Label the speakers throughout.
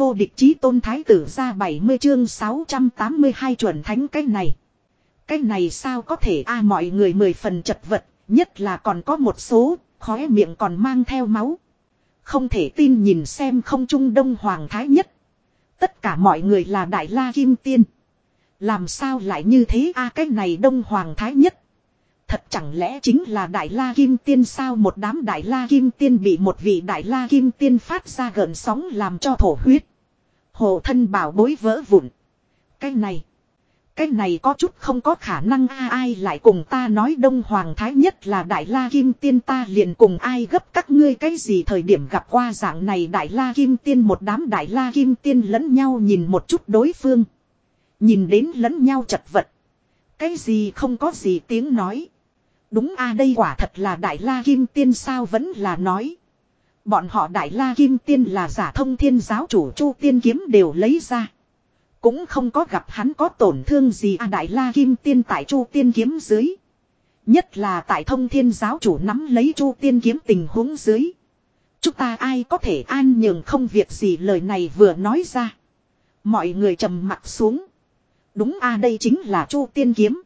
Speaker 1: vô địch chí tôn thái tử ra 70 chương 682 chuẩn thánh cái này. Cái này sao có thể a mọi người mười phần chật vật, nhất là còn có một số, khóe miệng còn mang theo máu. Không thể tin nhìn xem không trung đông hoàng thái nhất. Tất cả mọi người là đại la kim tiên. Làm sao lại như thế a cái này đông hoàng thái nhất. Thật chẳng lẽ chính là Đại La Kim Tiên sao một đám Đại La Kim Tiên bị một vị Đại La Kim Tiên phát ra gần sóng làm cho thổ huyết hộ thân bảo bối vỡ vụn. Cái này. Cái này có chút không có khả năng a ai lại cùng ta nói Đông Hoàng Thái nhất là Đại La Kim Tiên ta liền cùng ai gấp các ngươi cái gì thời điểm gặp qua dạng này Đại La Kim Tiên một đám Đại La Kim Tiên lẫn nhau nhìn một chút đối phương. Nhìn đến lẫn nhau chật vật. Cái gì không có gì tiếng nói. Đúng a, đây quả thật là Đại La Kim Tiên sao vẫn là nói. Bọn họ Đại La Kim Tiên là giả thông thiên giáo chủ Chu Tiên Kiếm đều lấy ra. Cũng không có gặp hắn có tổn thương gì a Đại La Kim Tiên tại Chu Tiên Kiếm dưới. Nhất là tại thông thiên giáo chủ nắm lấy Chu Tiên Kiếm tình huống dưới. Chúng ta ai có thể an nhường không việc gì lời này vừa nói ra. Mọi người trầm mặt xuống. Đúng a đây chính là Chu Tiên Kiếm.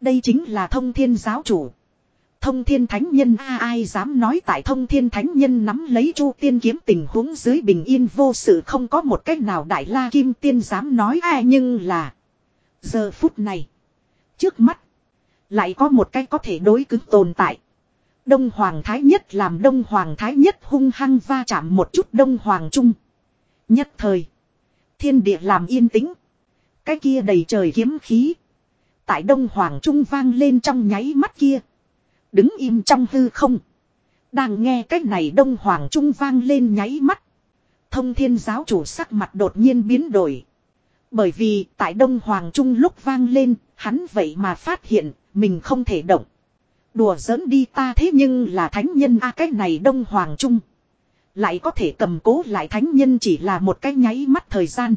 Speaker 1: Đây chính là thông thiên giáo chủ. Thông thiên thánh nhân, a ai dám nói tại thông thiên thánh nhân nắm lấy chu tiên kiếm tình huống dưới bình yên vô sự không có một cách nào đại la kim tiên dám nói a, nhưng là. Giờ phút này. Trước mắt. Lại có một cách có thể đối cứng tồn tại. Đông Hoàng Thái Nhất làm Đông Hoàng Thái Nhất hung hăng va chạm một chút Đông Hoàng Trung. Nhất thời. Thiên địa làm yên tĩnh. Cái kia đầy trời kiếm khí. Tại Đông Hoàng Trung vang lên trong nháy mắt kia. Đứng im trong hư không. Đang nghe cách này Đông Hoàng Trung vang lên nháy mắt. Thông thiên giáo chủ sắc mặt đột nhiên biến đổi. Bởi vì tại Đông Hoàng Trung lúc vang lên, hắn vậy mà phát hiện, mình không thể động. Đùa giỡn đi ta thế nhưng là thánh nhân a à, cái này Đông Hoàng Trung. Lại có thể cầm cố lại thánh nhân chỉ là một cái nháy mắt thời gian.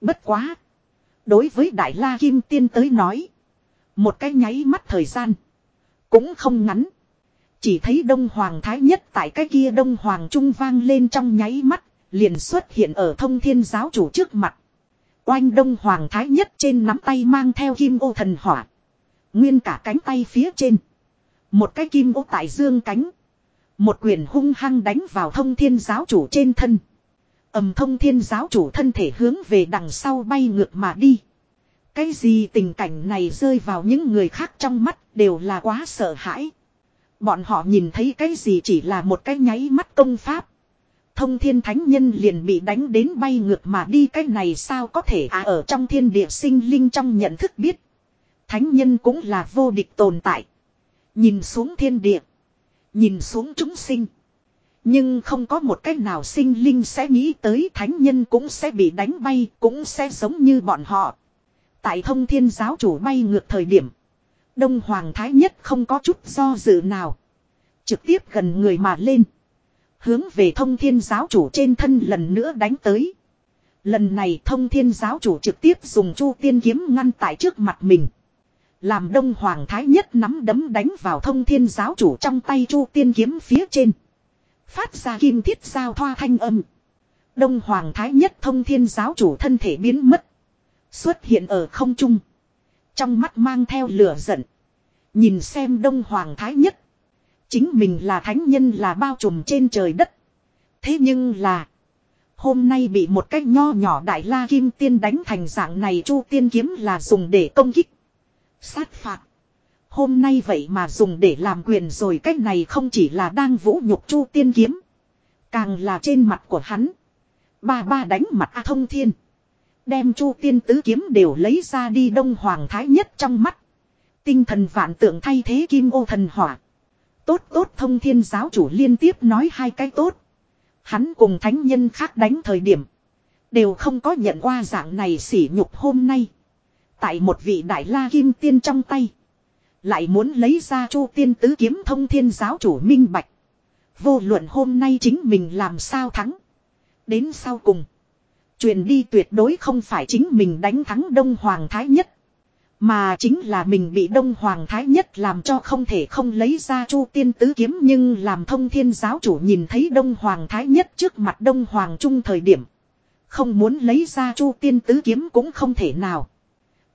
Speaker 1: Bất quá. Đối với Đại La Kim Tiên tới nói. Một cái nháy mắt thời gian. Cũng không ngắn. Chỉ thấy Đông Hoàng Thái Nhất tại cái kia Đông Hoàng Trung vang lên trong nháy mắt. Liền xuất hiện ở thông thiên giáo chủ trước mặt. Oanh Đông Hoàng Thái Nhất trên nắm tay mang theo kim ô thần hỏa. Nguyên cả cánh tay phía trên. Một cái kim ô tại dương cánh. Một quyền hung hăng đánh vào thông thiên giáo chủ trên thân. ầm thông thiên giáo chủ thân thể hướng về đằng sau bay ngược mà đi. Cái gì tình cảnh này rơi vào những người khác trong mắt đều là quá sợ hãi. Bọn họ nhìn thấy cái gì chỉ là một cái nháy mắt công pháp. Thông thiên thánh nhân liền bị đánh đến bay ngược mà đi cái này sao có thể à ở trong thiên địa sinh linh trong nhận thức biết. Thánh nhân cũng là vô địch tồn tại. Nhìn xuống thiên địa. Nhìn xuống chúng sinh. Nhưng không có một cách nào sinh linh sẽ nghĩ tới thánh nhân cũng sẽ bị đánh bay, cũng sẽ giống như bọn họ. Tại thông thiên giáo chủ bay ngược thời điểm. Đông Hoàng Thái Nhất không có chút do dự nào. Trực tiếp gần người mà lên. Hướng về thông thiên giáo chủ trên thân lần nữa đánh tới. Lần này thông thiên giáo chủ trực tiếp dùng chu tiên kiếm ngăn tại trước mặt mình. Làm đông hoàng thái nhất nắm đấm đánh vào thông thiên giáo chủ trong tay chu tiên kiếm phía trên. Phát ra kim thiết giao thoa thanh âm. Đông hoàng thái nhất thông thiên giáo chủ thân thể biến mất. Xuất hiện ở không trung. Trong mắt mang theo lửa giận. Nhìn xem đông hoàng thái nhất. Chính mình là thánh nhân là bao trùm trên trời đất. Thế nhưng là. Hôm nay bị một cách nho nhỏ đại la kim tiên đánh thành dạng này chu tiên kiếm là dùng để công kích. Sát phạt. Hôm nay vậy mà dùng để làm quyền rồi cách này không chỉ là đang vũ nhục chu tiên kiếm. Càng là trên mặt của hắn. Ba ba đánh mặt A thông thiên. Đem chu tiên tứ kiếm đều lấy ra đi đông hoàng thái nhất trong mắt. Tinh thần vạn tượng thay thế kim ô thần hỏa. Tốt tốt thông thiên giáo chủ liên tiếp nói hai cái tốt. Hắn cùng thánh nhân khác đánh thời điểm. Đều không có nhận qua dạng này sỉ nhục hôm nay. Tại một vị đại la kim tiên trong tay. Lại muốn lấy ra chu tiên tứ kiếm thông thiên giáo chủ minh bạch. Vô luận hôm nay chính mình làm sao thắng. Đến sau cùng. Truyền đi tuyệt đối không phải chính mình đánh thắng Đông Hoàng Thái Nhất. Mà chính là mình bị Đông Hoàng Thái Nhất làm cho không thể không lấy ra Chu Tiên Tứ Kiếm nhưng làm thông thiên giáo chủ nhìn thấy Đông Hoàng Thái Nhất trước mặt Đông Hoàng Trung thời điểm. Không muốn lấy ra chu tiên tứ kiếm cũng không thể nào.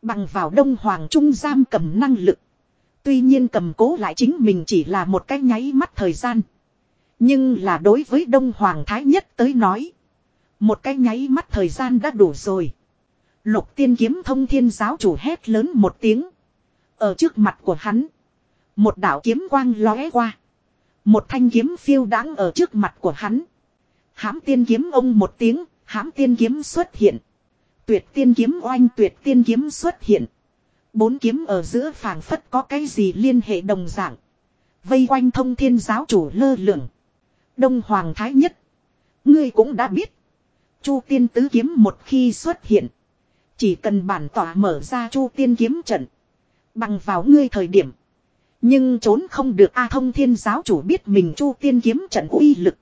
Speaker 1: Bằng vào đông hoàng trung giam cầm năng lực. Tuy nhiên cầm cố lại chính mình chỉ là một cái nháy mắt thời gian. Nhưng là đối với đông hoàng thái nhất tới nói. Một cái nháy mắt thời gian đã đủ rồi. Lục tiên kiếm thông thiên giáo chủ hét lớn một tiếng. Ở trước mặt của hắn. Một đạo kiếm quang lóe qua. Một thanh kiếm phiêu đáng ở trước mặt của hắn. Hãm tiên kiếm ông một tiếng, hãm tiên kiếm xuất hiện. Tuyệt tiên kiếm oanh tuyệt tiên kiếm xuất hiện. Bốn kiếm ở giữa phảng phất có cái gì liên hệ đồng dạng. Vây quanh thông thiên giáo chủ lơ lửng. Đông Hoàng Thái Nhất. Ngươi cũng đã biết. Chu tiên tứ kiếm một khi xuất hiện. Chỉ cần bản tỏa mở ra chu tiên kiếm trận. Bằng vào ngươi thời điểm. Nhưng trốn không được A thông thiên giáo chủ biết mình chu tiên kiếm trận uy lực.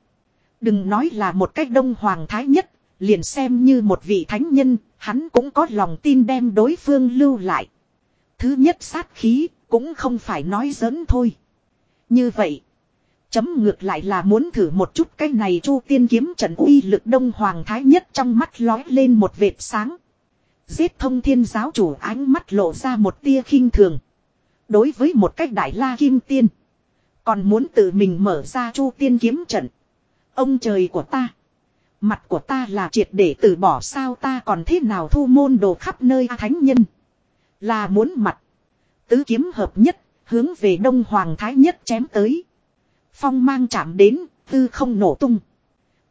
Speaker 1: Đừng nói là một cách đông hoàng thái nhất, liền xem như một vị thánh nhân, hắn cũng có lòng tin đem đối phương lưu lại. Thứ nhất sát khí, cũng không phải nói giỡn thôi. Như vậy, chấm ngược lại là muốn thử một chút cái này chu tiên kiếm trận uy lực đông hoàng thái nhất trong mắt lói lên một vệt sáng. Giết thông thiên giáo chủ ánh mắt lộ ra một tia khinh thường. Đối với một cách đại la kim tiên. Còn muốn tự mình mở ra chu tiên kiếm trận. Ông trời của ta. Mặt của ta là triệt để từ bỏ sao ta còn thế nào thu môn đồ khắp nơi à, thánh nhân. Là muốn mặt. Tứ kiếm hợp nhất, hướng về đông hoàng thái nhất chém tới. Phong mang chạm đến, tư không nổ tung.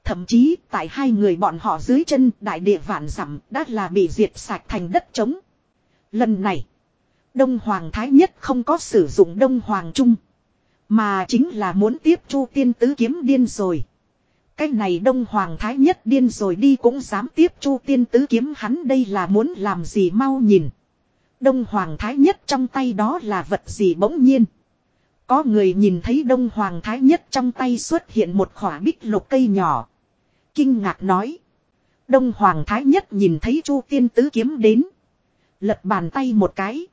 Speaker 1: Thậm chí tại hai người bọn họ dưới chân đại địa vạn dặm đã là bị diệt sạch thành đất trống. Lần này, Đông Hoàng Thái Nhất không có sử dụng Đông Hoàng Trung. Mà chính là muốn tiếp Chu Tiên Tứ Kiếm điên rồi. Cái này Đông Hoàng Thái Nhất điên rồi đi cũng dám tiếp Chu Tiên Tứ Kiếm hắn đây là muốn làm gì mau nhìn. Đông Hoàng Thái Nhất trong tay đó là vật gì bỗng nhiên. Có người nhìn thấy Đông Hoàng Thái Nhất trong tay xuất hiện một khỏa bích lục cây nhỏ. Kinh ngạc nói. Đông Hoàng Thái Nhất nhìn thấy Chu Tiên Tứ Kiếm đến. Lật bàn tay một cái.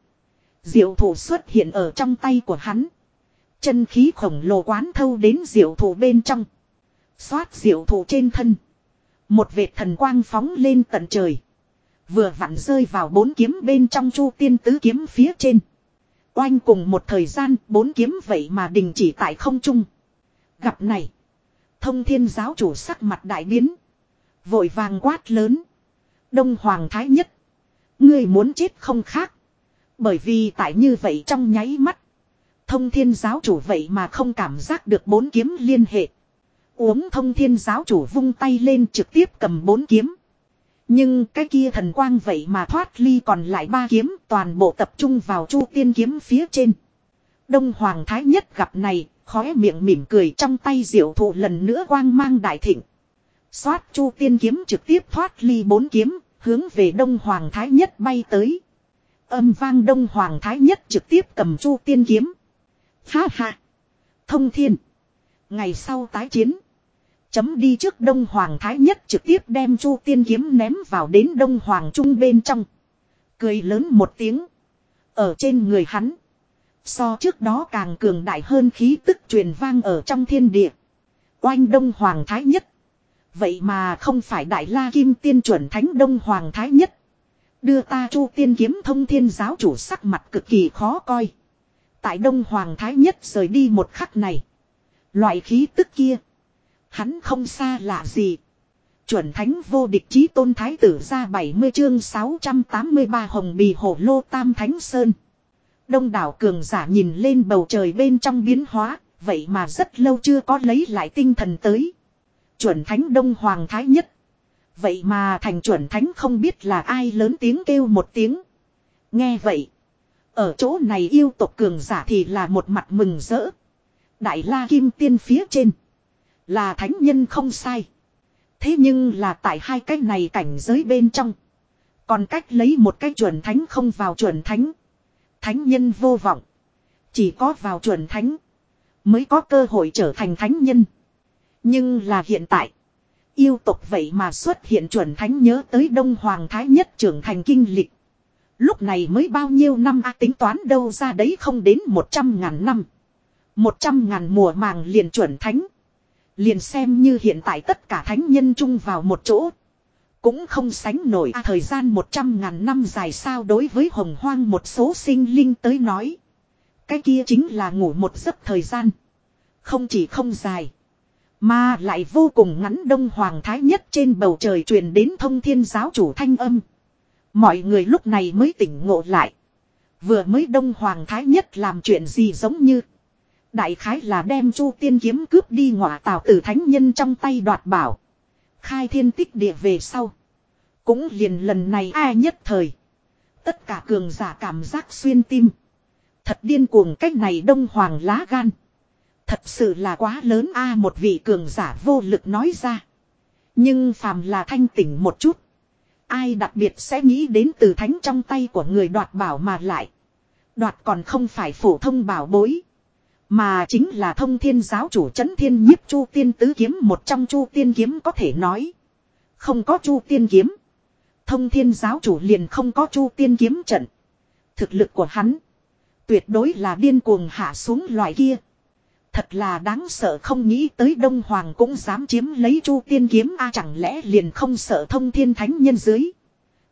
Speaker 1: Diệu thủ xuất hiện ở trong tay của hắn. Chân khí khổng lồ quán thâu đến diệu thủ bên trong. Xoát diệu thủ trên thân. Một vệt thần quang phóng lên tận trời. Vừa vặn rơi vào bốn kiếm bên trong chu tiên tứ kiếm phía trên. Oanh cùng một thời gian, bốn kiếm vậy mà đình chỉ tại không trung. Gặp này. Thông thiên giáo chủ sắc mặt đại biến. Vội vàng quát lớn. Đông Hoàng Thái Nhất. Ngươi muốn chết không khác. Bởi vì tại như vậy trong nháy mắt. Thông thiên giáo chủ vậy mà không cảm giác được bốn kiếm liên hệ. Uống thông thiên giáo chủ vung tay lên trực tiếp cầm bốn kiếm. Nhưng cái kia thần quang vậy mà thoát ly còn lại ba kiếm toàn bộ tập trung vào chu tiên kiếm phía trên. Đông Hoàng Thái Nhất gặp này, khóe miệng mỉm cười trong tay diệu thụ lần nữa quang mang đại thịnh. Xoát chu tiên kiếm trực tiếp thoát ly bốn kiếm, hướng về Đông Hoàng Thái Nhất bay tới. Âm vang Đông Hoàng Thái Nhất trực tiếp cầm chu tiên kiếm. Ha ha! Thông thiên! Ngày sau tái chiến. Chấm đi trước Đông Hoàng Thái Nhất trực tiếp đem chu tiên kiếm ném vào đến Đông Hoàng Trung bên trong. Cười lớn một tiếng. Ở trên người hắn. So trước đó càng cường đại hơn khí tức truyền vang ở trong thiên địa. Oanh Đông Hoàng Thái Nhất. Vậy mà không phải Đại La Kim Tiên chuẩn Thánh Đông Hoàng Thái Nhất. Đưa ta chu tiên kiếm thông thiên giáo chủ sắc mặt cực kỳ khó coi. Tại Đông Hoàng Thái Nhất rời đi một khắc này. Loại khí tức kia. Hắn không xa lạ gì. Chuẩn thánh vô địch chí tôn thái tử ra 70 chương 683 hồng bì hổ lô tam thánh sơn. Đông đảo cường giả nhìn lên bầu trời bên trong biến hóa, vậy mà rất lâu chưa có lấy lại tinh thần tới. Chuẩn thánh đông hoàng thái nhất. Vậy mà thành chuẩn thánh không biết là ai lớn tiếng kêu một tiếng. Nghe vậy. Ở chỗ này yêu tộc cường giả thì là một mặt mừng rỡ. Đại la kim tiên phía trên. Là thánh nhân không sai. Thế nhưng là tại hai cái này cảnh giới bên trong. Còn cách lấy một cái chuẩn thánh không vào chuẩn thánh. Thánh nhân vô vọng. Chỉ có vào chuẩn thánh. Mới có cơ hội trở thành thánh nhân. Nhưng là hiện tại. Yêu tộc vậy mà xuất hiện chuẩn thánh nhớ tới Đông Hoàng Thái nhất trưởng thành kinh lịch. Lúc này mới bao nhiêu năm a tính toán đâu ra đấy không đến một trăm ngàn năm. Một trăm ngàn mùa màng liền chuẩn thánh. Liền xem như hiện tại tất cả thánh nhân chung vào một chỗ. Cũng không sánh nổi à, thời gian một trăm ngàn năm dài sao đối với hồng hoang một số sinh linh tới nói. Cái kia chính là ngủ một giấc thời gian. Không chỉ không dài. Mà lại vô cùng ngắn đông hoàng thái nhất trên bầu trời truyền đến thông thiên giáo chủ thanh âm. Mọi người lúc này mới tỉnh ngộ lại. Vừa mới đông hoàng thái nhất làm chuyện gì giống như. Đại khái là đem chu tiên kiếm cướp đi ngọa tào tử thánh nhân trong tay đoạt bảo. Khai thiên tích địa về sau. Cũng liền lần này ai nhất thời. Tất cả cường giả cảm giác xuyên tim. Thật điên cuồng cách này đông hoàng lá gan. Thật sự là quá lớn a một vị cường giả vô lực nói ra. Nhưng phàm là thanh tỉnh một chút. Ai đặc biệt sẽ nghĩ đến từ thánh trong tay của người đoạt bảo mà lại. Đoạt còn không phải phổ thông bảo bối. Mà chính là thông thiên giáo chủ chấn thiên nhiếp chu tiên tứ kiếm một trong chu tiên kiếm có thể nói. Không có chu tiên kiếm. Thông thiên giáo chủ liền không có chu tiên kiếm trận. Thực lực của hắn. Tuyệt đối là điên cuồng hạ xuống loại kia. Thật là đáng sợ không nghĩ tới Đông Hoàng cũng dám chiếm lấy Chu Tiên Kiếm a chẳng lẽ liền không sợ thông thiên thánh nhân dưới.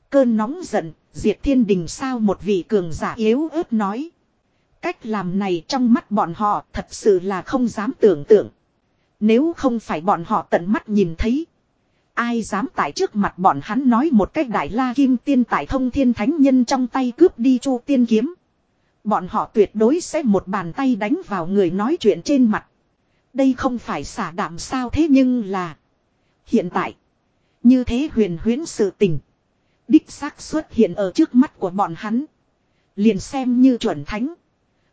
Speaker 1: Cơn nóng giận, diệt thiên đình sao một vị cường giả yếu ớt nói. Cách làm này trong mắt bọn họ thật sự là không dám tưởng tượng. Nếu không phải bọn họ tận mắt nhìn thấy. Ai dám tại trước mặt bọn hắn nói một cách đại la kim tiên tại thông thiên thánh nhân trong tay cướp đi chu tiên kiếm. Bọn họ tuyệt đối sẽ một bàn tay đánh vào người nói chuyện trên mặt. Đây không phải xả đạm sao thế nhưng là. Hiện tại. Như thế huyền huyến sự tình. Đích xác xuất hiện ở trước mắt của bọn hắn. Liền xem như chuẩn thánh.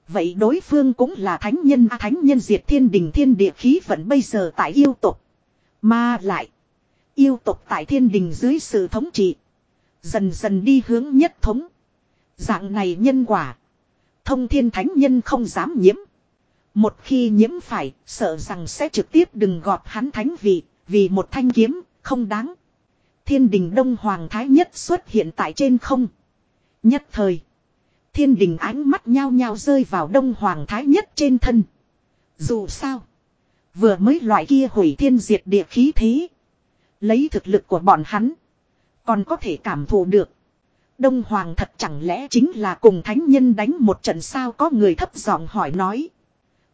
Speaker 1: Vậy đối phương cũng là thánh nhân a thánh nhân diệt thiên đình thiên địa khí vẫn bây giờ tại yêu tục. Mà lại. Yêu tục tại thiên đình dưới sự thống trị. Dần dần đi hướng nhất thống. Dạng này nhân quả. Thông thiên thánh nhân không dám nhiễm. Một khi nhiễm phải, sợ rằng sẽ trực tiếp đừng gọt hắn thánh vị, vì một thanh kiếm, không đáng. Thiên đình Đông Hoàng Thái Nhất xuất hiện tại trên không. Nhất thời. Thiên đình ánh mắt nhao nhao rơi vào Đông Hoàng Thái Nhất trên thân. Dù sao. Vừa mới loại kia hủy thiên diệt địa khí thế. Lấy thực lực của bọn hắn. Còn có thể cảm thụ được. Đông Hoàng thật chẳng lẽ chính là cùng thánh nhân đánh một trận sao có người thấp giọng hỏi nói.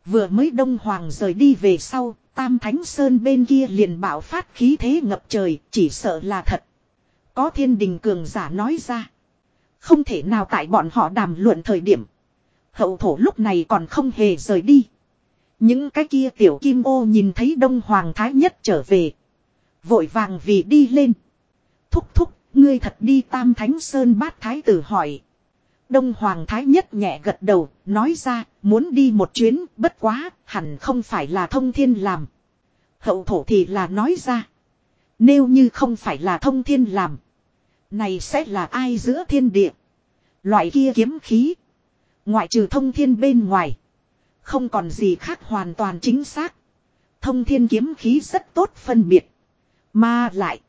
Speaker 1: Vừa mới Đông Hoàng rời đi về sau, Tam Thánh Sơn bên kia liền bạo phát khí thế ngập trời, chỉ sợ là thật. Có thiên đình cường giả nói ra. Không thể nào tại bọn họ đàm luận thời điểm. Hậu thổ lúc này còn không hề rời đi. Những cái kia tiểu kim ô nhìn thấy Đông Hoàng Thái Nhất trở về. Vội vàng vì đi lên. Thúc thúc Ngươi thật đi Tam Thánh Sơn bát thái tử hỏi. Đông Hoàng Thái nhất nhẹ gật đầu, nói ra, muốn đi một chuyến, bất quá, hẳn không phải là thông thiên làm. Hậu thổ thì là nói ra. Nếu như không phải là thông thiên làm. Này sẽ là ai giữa thiên địa. Loại kia kiếm khí. Ngoại trừ thông thiên bên ngoài. Không còn gì khác hoàn toàn chính xác. Thông thiên kiếm khí rất tốt phân biệt. Mà lại.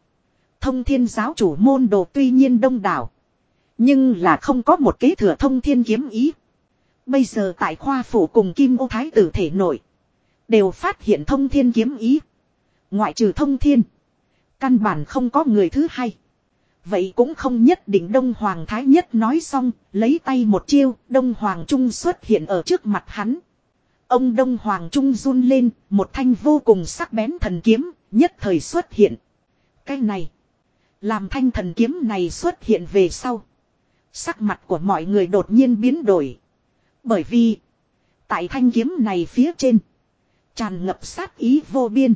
Speaker 1: Thông thiên giáo chủ môn đồ tuy nhiên đông đảo. Nhưng là không có một kế thừa thông thiên kiếm ý. Bây giờ tại khoa phủ cùng kim ô thái tử thể nội. Đều phát hiện thông thiên kiếm ý. Ngoại trừ thông thiên. Căn bản không có người thứ hai. Vậy cũng không nhất định Đông Hoàng Thái Nhất nói xong, lấy tay một chiêu, Đông Hoàng Trung xuất hiện ở trước mặt hắn. Ông Đông Hoàng Trung run lên, một thanh vô cùng sắc bén thần kiếm, nhất thời xuất hiện. Cái này, làm thanh thần kiếm này xuất hiện về sau. Sắc mặt của mọi người đột nhiên biến đổi. Bởi vì. Tại thanh kiếm này phía trên. Tràn ngập sát ý vô biên.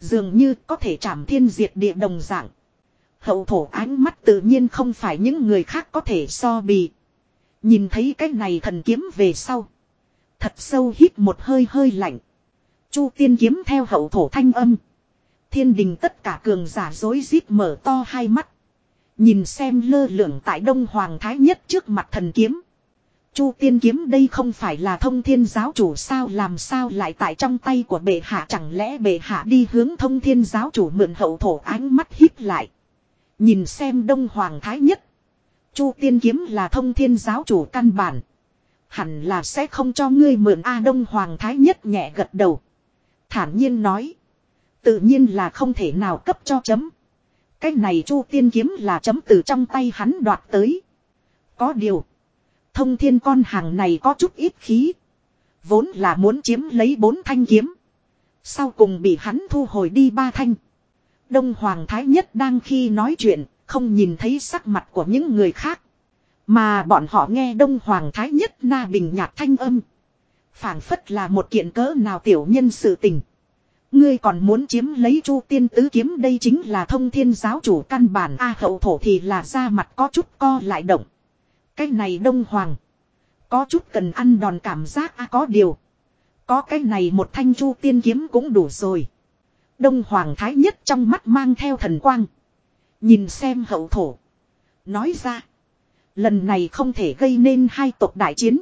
Speaker 1: Dường như có thể chạm thiên diệt địa đồng dạng. Hậu thổ ánh mắt tự nhiên không phải những người khác có thể so bì. Nhìn thấy cái này thần kiếm về sau. Thật sâu hít một hơi hơi lạnh. Chu tiên kiếm theo hậu thổ thanh âm. Thiên đình tất cả cường giả dối rít mở to hai mắt. Nhìn xem lơ lửng tại Đông Hoàng Thái Nhất trước mặt thần kiếm. Chu tiên kiếm đây không phải là thông thiên giáo chủ sao, làm sao lại tại trong tay của bệ hạ chẳng lẽ bệ hạ đi hướng thông thiên giáo chủ mượn hậu thổ ánh mắt hít lại. Nhìn xem Đông Hoàng Thái Nhất. Chu tiên kiếm là thông thiên giáo chủ căn bản. Hẳn là sẽ không cho ngươi mượn A Đông Hoàng Thái Nhất nhẹ gật đầu. Thản nhiên nói. Tự nhiên là không thể nào cấp cho chấm. Cái này chu tiên kiếm là chấm từ trong tay hắn đoạt tới. Có điều. Thông thiên con hàng này có chút ít khí. Vốn là muốn chiếm lấy bốn thanh kiếm. Sau cùng bị hắn thu hồi đi ba thanh. Đông Hoàng Thái Nhất đang khi nói chuyện, không nhìn thấy sắc mặt của những người khác. Mà bọn họ nghe Đông Hoàng Thái Nhất na bình nhạt thanh âm. phảng phất là một kiện cỡ nào tiểu nhân sự tình. Ngươi còn muốn chiếm lấy chu tiên tứ kiếm đây chính là thông thiên giáo chủ căn bản A hậu thổ thì là ra mặt có chút co lại động. Cái này Đông Hoàng. Có chút cần ăn đòn cảm giác A có điều. Có cái này một thanh chu tiên kiếm cũng đủ rồi. Đông Hoàng Thái Nhất trong mắt mang theo thần quang. Nhìn xem hậu thổ. Nói ra. Lần này không thể gây nên hai tộc đại chiến.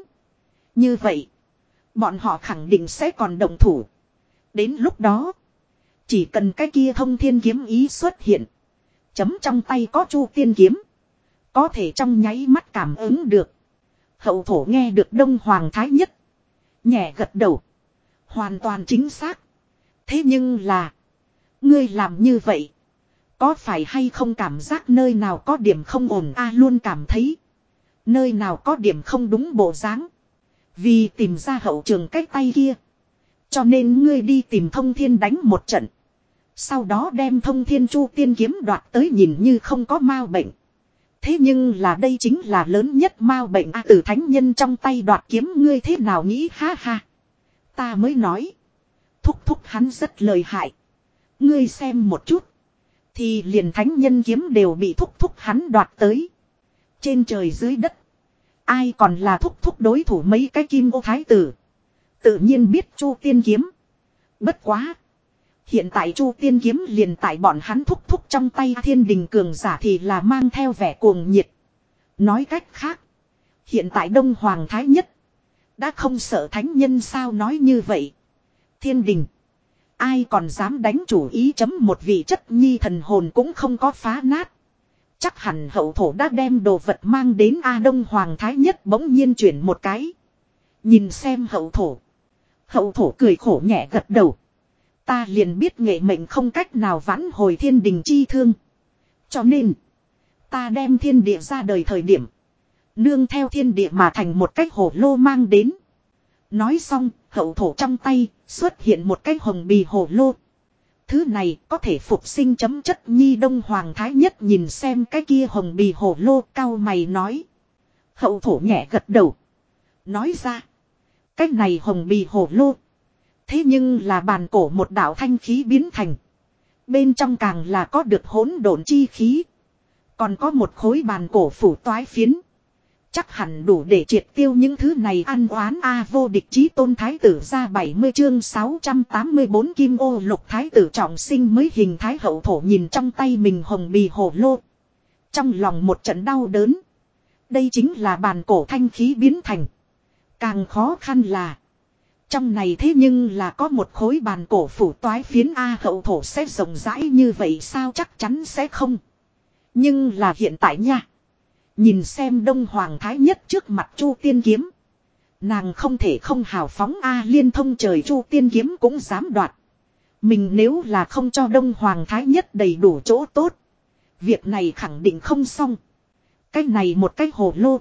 Speaker 1: Như vậy. Bọn họ khẳng định sẽ còn đồng thủ. Đến lúc đó. Chỉ cần cái kia thông thiên kiếm ý xuất hiện. Chấm trong tay có chu tiên kiếm. Có thể trong nháy mắt cảm ứng được. Hậu thổ nghe được Đông Hoàng Thái Nhất. Nhẹ gật đầu. Hoàn toàn chính xác. Thế nhưng là. Ngươi làm như vậy. Có phải hay không cảm giác nơi nào có điểm không ổn a luôn cảm thấy. Nơi nào có điểm không đúng bộ dáng. Vì tìm ra hậu trường cách tay kia. Cho nên ngươi đi tìm thông thiên đánh một trận. Sau đó đem thông thiên chu tiên kiếm đoạt tới nhìn như không có mau bệnh. Thế nhưng là đây chính là lớn nhất mau bệnh a từ thánh nhân trong tay đoạt kiếm ngươi thế nào nghĩ ha ha. Ta mới nói. Thúc thúc hắn rất lời hại. Ngươi xem một chút. Thì liền thánh nhân kiếm đều bị thúc thúc hắn đoạt tới. Trên trời dưới đất. Ai còn là thúc thúc đối thủ mấy cái kim ô thái tử. Tự nhiên biết chu tiên kiếm. Bất quá. Hiện tại chu tiên kiếm liền tại bọn hắn thúc thúc trong tay thiên đình cường giả thì là mang theo vẻ cuồng nhiệt. Nói cách khác. Hiện tại Đông Hoàng Thái Nhất. Đã không sợ thánh nhân sao nói như vậy. Thiên đình. Ai còn dám đánh chủ ý chấm một vị chất nhi thần hồn cũng không có phá nát. Chắc hẳn hậu thổ đã đem đồ vật mang đến A Đông Hoàng Thái Nhất bỗng nhiên chuyển một cái. Nhìn xem hậu thổ. Hậu thổ cười khổ nhẹ gật đầu. Ta liền biết nghệ mệnh không cách nào vãn hồi thiên đình chi thương. Cho nên. Ta đem thiên địa ra đời thời điểm. Nương theo thiên địa mà thành một cách hồ lô mang đến. Nói xong, hậu thổ trong tay, xuất hiện một cái hồng bì hồ lô. Thứ này có thể phục sinh chấm chất nhi đông hoàng thái nhất nhìn xem cái kia hồng bì hồ lô cao mày nói. Hậu thổ nhẹ gật đầu. Nói ra. Cái này hồng bì hồ lô. Thế nhưng là bàn cổ một đạo thanh khí biến thành. Bên trong càng là có được hỗn độn chi khí. Còn có một khối bàn cổ phủ toái phiến. Chắc hẳn đủ để triệt tiêu những thứ này ăn oán A vô địch chí tôn thái tử ra 70 chương 684 kim ô lục thái tử trọng sinh mới hình thái hậu thổ nhìn trong tay mình hồng bì hồ lô. Trong lòng một trận đau đớn. Đây chính là bàn cổ thanh khí biến thành. Càng khó khăn là. Trong này thế nhưng là có một khối bàn cổ phủ toái phiến A hậu thổ sẽ rộng rãi như vậy sao chắc chắn sẽ không. Nhưng là hiện tại nha. Nhìn xem Đông Hoàng Thái Nhất trước mặt Chu Tiên Kiếm. Nàng không thể không hào phóng A liên thông trời Chu Tiên Kiếm cũng dám đoạt. Mình nếu là không cho Đông Hoàng Thái Nhất đầy đủ chỗ tốt. Việc này khẳng định không xong. Cái này một cái hồ lô.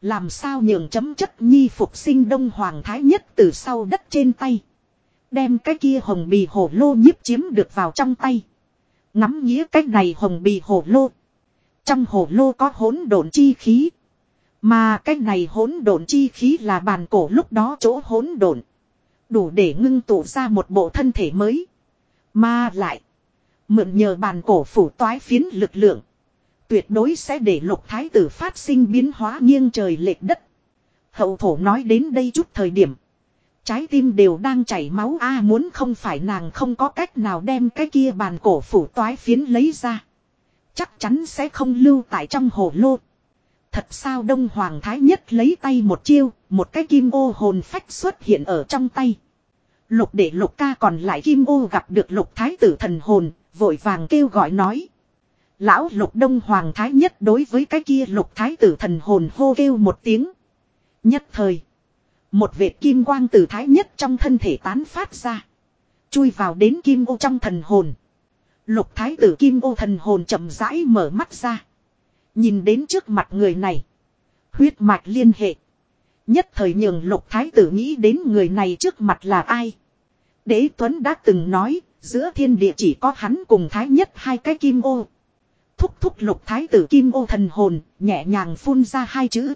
Speaker 1: Làm sao nhường chấm chất nhi phục sinh Đông Hoàng Thái Nhất từ sau đất trên tay. Đem cái kia hồng bì hồ lô nhiếp chiếm được vào trong tay. Ngắm nghĩa cái này hồng bì hồ lô. Trong hồ lô có hỗn độn chi khí. Mà cái này hỗn độn chi khí là bàn cổ lúc đó chỗ hỗn độn. Đủ để ngưng tụ ra một bộ thân thể mới. Mà lại. Mượn nhờ bàn cổ phủ toái phiến lực lượng. Tuyệt đối sẽ để lục thái tử phát sinh biến hóa nghiêng trời lệch đất. Hậu thổ nói đến đây chút thời điểm. Trái tim đều đang chảy máu a, muốn không phải nàng không có cách nào đem cái kia bàn cổ phủ toái phiến lấy ra. Chắc chắn sẽ không lưu tại trong hồ lô. Thật sao Đông Hoàng Thái Nhất lấy tay một chiêu, một cái kim ô hồn phách xuất hiện ở trong tay. Lục để lục ca còn lại kim ô gặp được lục thái tử thần hồn, vội vàng kêu gọi nói. Lão lục đông hoàng thái nhất đối với cái kia lục thái tử thần hồn hô kêu một tiếng. Nhất thời. Một vệt kim quang từ thái nhất trong thân thể tán phát ra. Chui vào đến kim ô trong thần hồn. Lục thái tử kim ô thần hồn chậm rãi mở mắt ra. Nhìn đến trước mặt người này. Huyết mạch liên hệ. Nhất thời nhường lục thái tử nghĩ đến người này trước mặt là ai. Đế Tuấn đã từng nói, giữa thiên địa chỉ có hắn cùng thái nhất hai cái kim ô. Thúc thúc lục thái tử kim ô thần hồn, nhẹ nhàng phun ra hai chữ.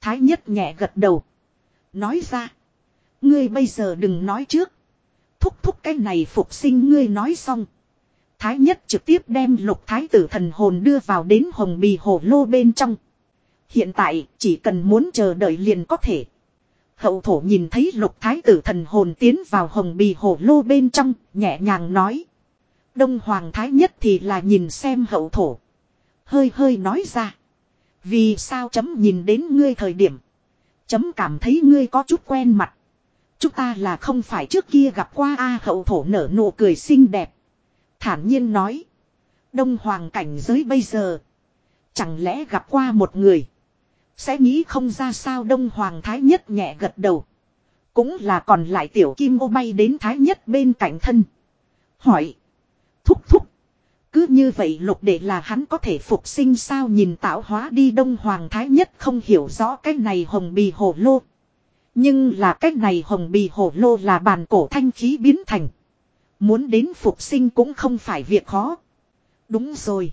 Speaker 1: Thái nhất nhẹ gật đầu. Nói ra. Ngươi bây giờ đừng nói trước. Thúc thúc cái này phục sinh ngươi nói xong. Thái nhất trực tiếp đem lục thái tử thần hồn đưa vào đến hồng bì hồ lô bên trong. Hiện tại chỉ cần muốn chờ đợi liền có thể. Hậu thổ nhìn thấy lục thái tử thần hồn tiến vào hồng bì hồ lô bên trong, nhẹ nhàng nói. Đông Hoàng Thái nhất thì là nhìn xem hậu thổ. Hơi hơi nói ra. Vì sao chấm nhìn đến ngươi thời điểm. Chấm cảm thấy ngươi có chút quen mặt. Chúng ta là không phải trước kia gặp qua A hậu thổ nở nụ cười xinh đẹp. Thản nhiên nói. Đông Hoàng cảnh giới bây giờ. Chẳng lẽ gặp qua một người. Sẽ nghĩ không ra sao Đông Hoàng Thái Nhất nhẹ gật đầu. Cũng là còn lại tiểu kim ô bay đến Thái Nhất bên cạnh thân. Hỏi. Thúc thúc. Cứ như vậy lục để là hắn có thể phục sinh sao nhìn tạo hóa đi Đông Hoàng Thái Nhất không hiểu rõ cái này hồng bì hồ lô. Nhưng là cái này hồng bì hồ lô là bàn cổ thanh khí biến thành. Muốn đến phục sinh cũng không phải việc khó. Đúng rồi.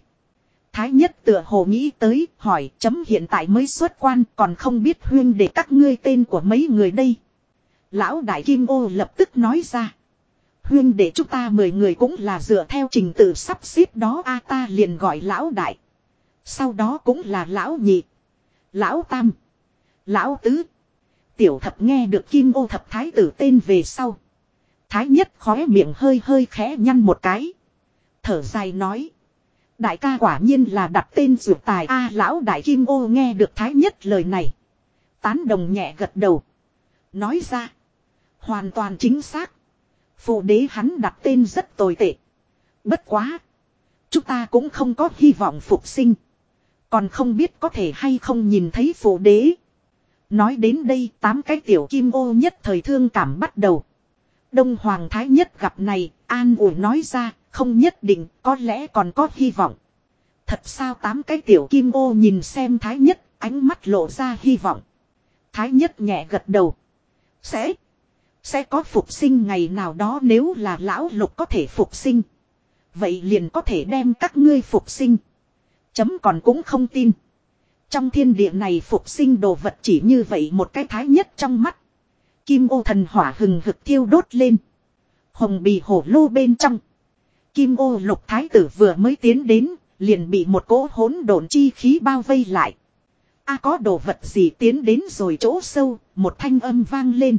Speaker 1: Thái nhất tựa hồ nghĩ tới, hỏi chấm hiện tại mới xuất quan còn không biết huyên để các ngươi tên của mấy người đây. Lão đại kim ô lập tức nói ra. Huyên để chúng ta mười người cũng là dựa theo trình tự sắp xếp đó a ta liền gọi lão đại. Sau đó cũng là lão nhị. Lão tam. Lão tứ. Tiểu thập nghe được kim ô thập thái tử tên về sau. Thái nhất khóe miệng hơi hơi khẽ nhăn một cái. Thở dài nói. Đại ca quả nhiên là đặt tên dược tài A lão đại kim ô nghe được thái nhất lời này. Tán đồng nhẹ gật đầu. Nói ra. Hoàn toàn chính xác. Phụ đế hắn đặt tên rất tồi tệ. Bất quá. Chúng ta cũng không có hy vọng phục sinh. Còn không biết có thể hay không nhìn thấy phụ đế. Nói đến đây tám cái tiểu kim ô nhất thời thương cảm bắt đầu. Đông Hoàng Thái nhất gặp này, an ủi nói ra, không nhất định, có lẽ còn có hy vọng. Thật sao tám cái tiểu kim ô nhìn xem Thái nhất, ánh mắt lộ ra hy vọng. Thái nhất nhẹ gật đầu. Sẽ, sẽ có phục sinh ngày nào đó nếu là lão lục có thể phục sinh. Vậy liền có thể đem các ngươi phục sinh. Chấm còn cũng không tin. Trong thiên địa này phục sinh đồ vật chỉ như vậy một cái thái nhất trong mắt. Kim ô thần hỏa hừng hực thiêu đốt lên. Hồng bì hổ lô bên trong. Kim ô lục thái tử vừa mới tiến đến, liền bị một cỗ hỗn độn chi khí bao vây lại. A có đồ vật gì tiến đến rồi chỗ sâu, một thanh âm vang lên.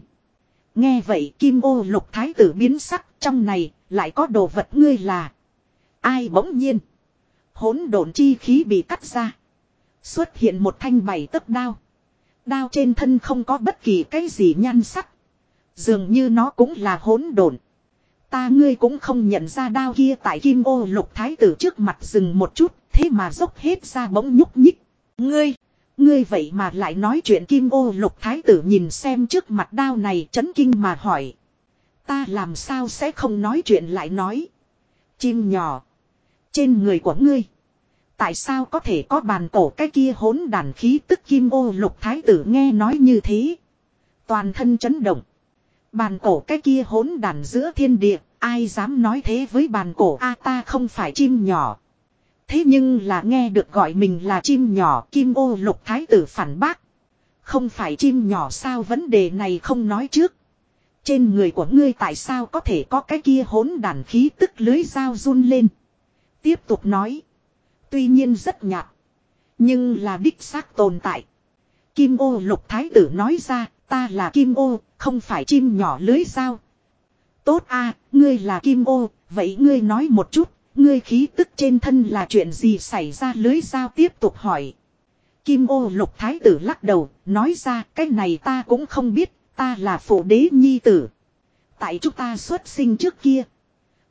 Speaker 1: Nghe vậy kim ô lục thái tử biến sắc trong này lại có đồ vật ngươi là. Ai bỗng nhiên. Hỗn độn chi khí bị cắt ra. Xuất hiện một thanh bảy tấc đao. Đao trên thân không có bất kỳ cái gì nhan sắc. Dường như nó cũng là hỗn độn. Ta ngươi cũng không nhận ra đao kia tại kim ô lục thái tử trước mặt dừng một chút, thế mà dốc hết ra bỗng nhúc nhích. Ngươi, ngươi vậy mà lại nói chuyện kim ô lục thái tử nhìn xem trước mặt đao này chấn kinh mà hỏi. Ta làm sao sẽ không nói chuyện lại nói. Chim nhỏ. Trên người của ngươi. Tại sao có thể có bàn cổ cái kia hỗn đàn khí tức kim ô lục thái tử nghe nói như thế. Toàn thân chấn động. Bàn cổ cái kia hỗn đàn giữa thiên địa, ai dám nói thế với bàn cổ a ta không phải chim nhỏ. Thế nhưng là nghe được gọi mình là chim nhỏ kim ô lục thái tử phản bác. Không phải chim nhỏ sao vấn đề này không nói trước. Trên người của ngươi tại sao có thể có cái kia hỗn đàn khí tức lưới dao run lên. Tiếp tục nói. Tuy nhiên rất nhạt. Nhưng là đích xác tồn tại. Kim ô lục thái tử nói ra, ta là kim ô, không phải chim nhỏ lưới sao. Tốt a ngươi là kim ô, vậy ngươi nói một chút, ngươi khí tức trên thân là chuyện gì xảy ra lưới sao tiếp tục hỏi. Kim ô lục thái tử lắc đầu, nói ra cái này ta cũng không biết, ta là phổ đế nhi tử. Tại chúng ta xuất sinh trước kia.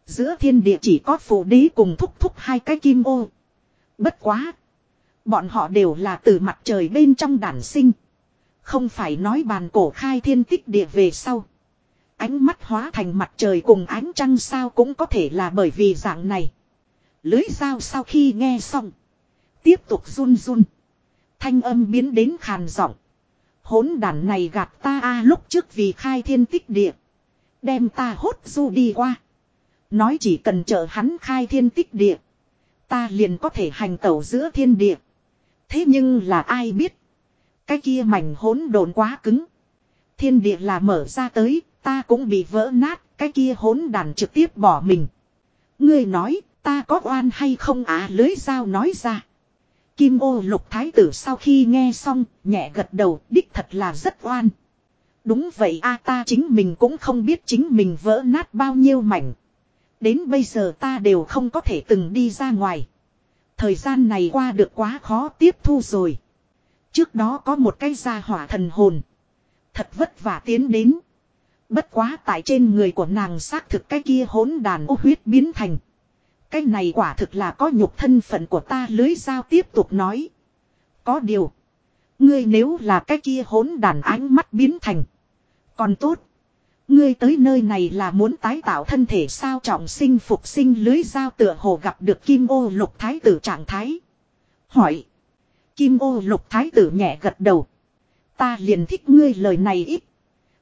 Speaker 1: Giữa thiên địa chỉ có phổ đế cùng thúc thúc hai cái kim ô. Bất quá. Bọn họ đều là từ mặt trời bên trong đàn sinh. Không phải nói bàn cổ khai thiên tích địa về sau. Ánh mắt hóa thành mặt trời cùng ánh trăng sao cũng có thể là bởi vì dạng này. Lưới dao sau khi nghe xong. Tiếp tục run run. Thanh âm biến đến khàn giọng. Hốn đàn này gạt ta a lúc trước vì khai thiên tích địa. Đem ta hốt du đi qua. Nói chỉ cần chờ hắn khai thiên tích địa. Ta liền có thể hành tẩu giữa thiên địa. Thế nhưng là ai biết. Cái kia mảnh hỗn độn quá cứng. Thiên địa là mở ra tới, ta cũng bị vỡ nát, cái kia hỗn đàn trực tiếp bỏ mình. Ngươi nói, ta có oan hay không á lưới dao nói ra. Kim ô lục thái tử sau khi nghe xong, nhẹ gật đầu, đích thật là rất oan. Đúng vậy a ta chính mình cũng không biết chính mình vỡ nát bao nhiêu mảnh. Đến bây giờ ta đều không có thể từng đi ra ngoài. Thời gian này qua được quá khó tiếp thu rồi. Trước đó có một cái gia hỏa thần hồn. Thật vất vả tiến đến. Bất quá tại trên người của nàng xác thực cái kia hỗn đàn ô huyết biến thành. Cái này quả thực là có nhục thân phận của ta lưới giao tiếp tục nói. Có điều. Ngươi nếu là cái kia hỗn đàn ánh mắt biến thành. Còn tốt. Ngươi tới nơi này là muốn tái tạo thân thể sao trọng sinh, phục sinh, lưới giao tựa hồ gặp được kim ô lục thái tử trạng thái. Hỏi. Kim ô lục thái tử nhẹ gật đầu. Ta liền thích ngươi lời này ít.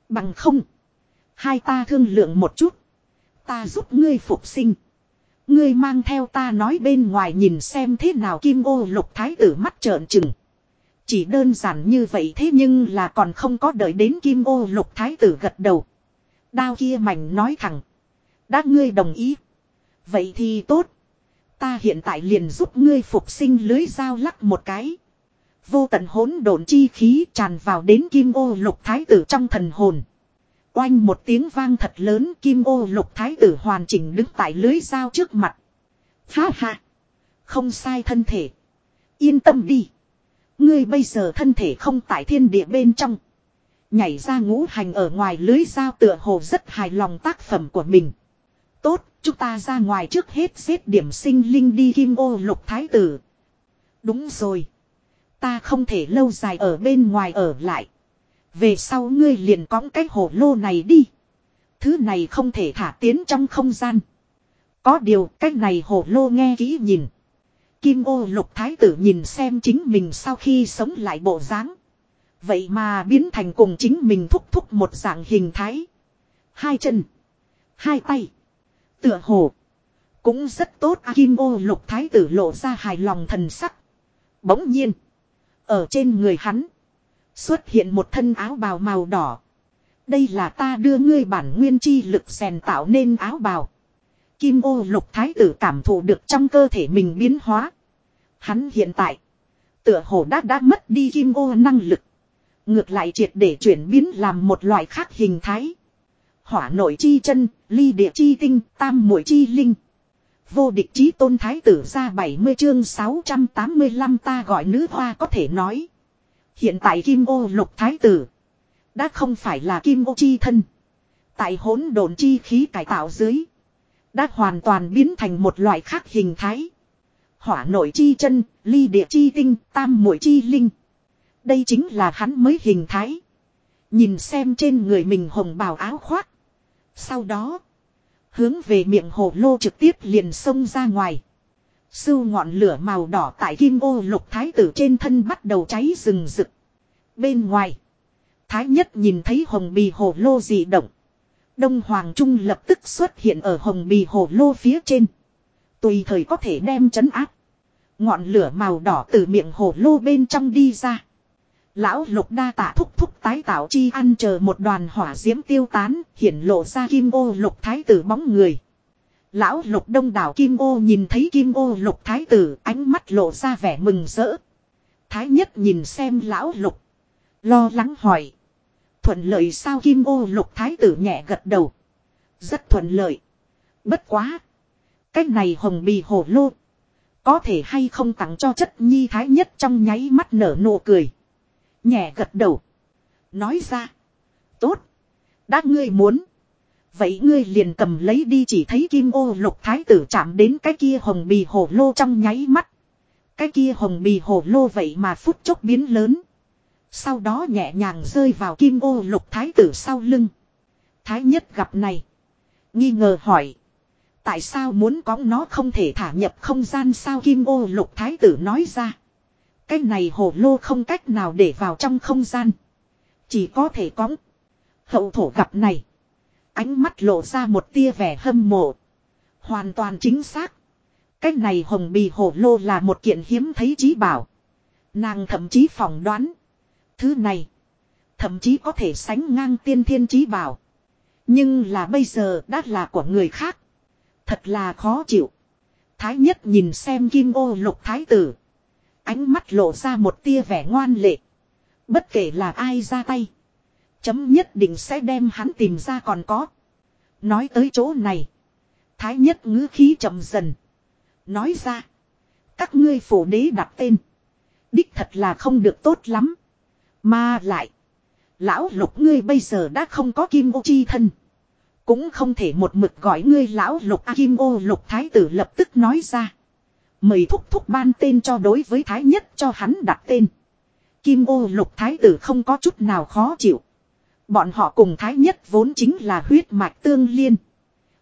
Speaker 1: Bằng không. Hai ta thương lượng một chút. Ta giúp ngươi phục sinh. Ngươi mang theo ta nói bên ngoài nhìn xem thế nào kim ô lục thái tử mắt trợn trừng. Chỉ đơn giản như vậy thế nhưng là còn không có đợi đến kim ô lục thái tử gật đầu. Đao kia mảnh nói thẳng. Đã ngươi đồng ý. Vậy thì tốt. Ta hiện tại liền giúp ngươi phục sinh lưới dao lắc một cái. Vô tận hỗn độn chi khí tràn vào đến kim ô lục thái tử trong thần hồn. Oanh một tiếng vang thật lớn kim ô lục thái tử hoàn chỉnh đứng tại lưới dao trước mặt. Ha ha. Không sai thân thể. Yên tâm đi. Ngươi bây giờ thân thể không tại thiên địa bên trong. Nhảy ra ngũ hành ở ngoài lưới dao tựa hồ rất hài lòng tác phẩm của mình. Tốt, chúng ta ra ngoài trước hết xếp điểm sinh linh đi kim ô lục thái tử. Đúng rồi. Ta không thể lâu dài ở bên ngoài ở lại. Về sau ngươi liền cõng cái hồ lô này đi. Thứ này không thể thả tiến trong không gian. Có điều cách này hồ lô nghe kỹ nhìn. Kim ô lục thái tử nhìn xem chính mình sau khi sống lại bộ dáng. Vậy mà biến thành cùng chính mình thúc thúc một dạng hình thái. Hai chân. Hai tay. Tựa hồ. Cũng rất tốt Kim ô lục thái tử lộ ra hài lòng thần sắc. Bỗng nhiên. Ở trên người hắn. Xuất hiện một thân áo bào màu đỏ. Đây là ta đưa ngươi bản nguyên chi lực rèn tạo nên áo bào. Kim ô lục thái tử cảm thụ được trong cơ thể mình biến hóa. Hắn hiện tại. Tựa hồ đã đã mất đi kim ô năng lực. Ngược lại triệt để chuyển biến làm một loại khác hình thái. Hỏa nội chi chân, ly địa chi tinh, tam muội chi linh. Vô địch chí tôn thái tử ra 70 chương 685 ta gọi nữ hoa có thể nói. Hiện tại kim ô lục thái tử. Đã không phải là kim ô chi thân. Tại hỗn độn chi khí cải tạo dưới. Đã hoàn toàn biến thành một loại khác hình thái. Hỏa nội chi chân, ly địa chi tinh, tam muội chi linh. Đây chính là hắn mới hình thái. Nhìn xem trên người mình hồng bào áo khoác. Sau đó. Hướng về miệng hồ lô trực tiếp liền xông ra ngoài. Sưu ngọn lửa màu đỏ tại kim ô lục thái tử trên thân bắt đầu cháy rừng rực. Bên ngoài. Thái nhất nhìn thấy hồng bì hồ lô dị động. Đông Hoàng Trung lập tức xuất hiện ở hồng bì hồ lô phía trên. Tùy thời có thể đem chấn áp. Ngọn lửa màu đỏ từ miệng hồ lô bên trong đi ra. Lão lục đa tạ thúc thúc tái tạo chi ăn chờ một đoàn hỏa diễm tiêu tán, hiển lộ ra kim ô lục thái tử bóng người. Lão lục đông đảo kim ô nhìn thấy kim ô lục thái tử, ánh mắt lộ ra vẻ mừng rỡ. Thái nhất nhìn xem lão lục. Lo lắng hỏi. Thuận lợi sao kim ô lục thái tử nhẹ gật đầu. Rất thuận lợi. Bất quá. Cách này hồng bì hổ lô. Có thể hay không tặng cho chất nhi thái nhất trong nháy mắt nở nụ cười. Nhẹ gật đầu. Nói ra. Tốt. Đã ngươi muốn. Vậy ngươi liền cầm lấy đi chỉ thấy kim ô lục thái tử chạm đến cái kia hồng bì hổ lô trong nháy mắt. Cái kia hồng bì hổ lô vậy mà phút chốc biến lớn. Sau đó nhẹ nhàng rơi vào kim ô lục thái tử sau lưng. Thái nhất gặp này. Nghi ngờ hỏi. Tại sao muốn có nó không thể thả nhập không gian sao Kim ô lục thái tử nói ra. Cái này hồ lô không cách nào để vào trong không gian. Chỉ có thể cõng. Hậu thổ gặp này. Ánh mắt lộ ra một tia vẻ hâm mộ. Hoàn toàn chính xác. Cái này hồng bì hồ lô là một kiện hiếm thấy trí bảo. Nàng thậm chí phỏng đoán. Thứ này. Thậm chí có thể sánh ngang tiên thiên trí bảo. Nhưng là bây giờ đã là của người khác. Thật là khó chịu. Thái nhất nhìn xem kim ô lục thái tử. Ánh mắt lộ ra một tia vẻ ngoan lệ. Bất kể là ai ra tay. Chấm nhất định sẽ đem hắn tìm ra còn có. Nói tới chỗ này. Thái nhất ngữ khí chậm dần. Nói ra. Các ngươi phổ đế đặt tên. Đích thật là không được tốt lắm. Mà lại. Lão lục ngươi bây giờ đã không có kim ô chi thân. Cũng không thể một mực gọi ngươi lão lục A kim ô lục thái tử lập tức nói ra. Mời thúc thúc ban tên cho đối với thái nhất cho hắn đặt tên. Kim ô lục thái tử không có chút nào khó chịu. Bọn họ cùng thái nhất vốn chính là huyết mạch tương liên.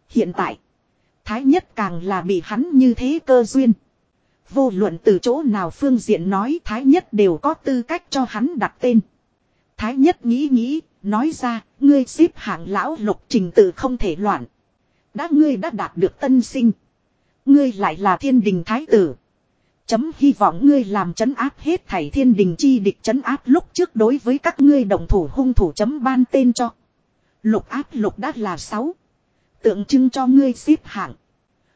Speaker 1: Hiện tại. Thái nhất càng là bị hắn như thế cơ duyên. Vô luận từ chỗ nào phương diện nói Thái nhất đều có tư cách cho hắn đặt tên. Thái nhất nghĩ nghĩ, nói ra, ngươi xếp hạng lão lục trình tự không thể loạn. Đã ngươi đã đạt được tân sinh. Ngươi lại là thiên đình thái tử. Chấm hy vọng ngươi làm chấn áp hết thảy thiên đình chi địch chấn áp lúc trước đối với các ngươi đồng thủ hung thủ chấm ban tên cho. Lục áp lục đã là sáu. Tượng trưng cho ngươi xếp hạng.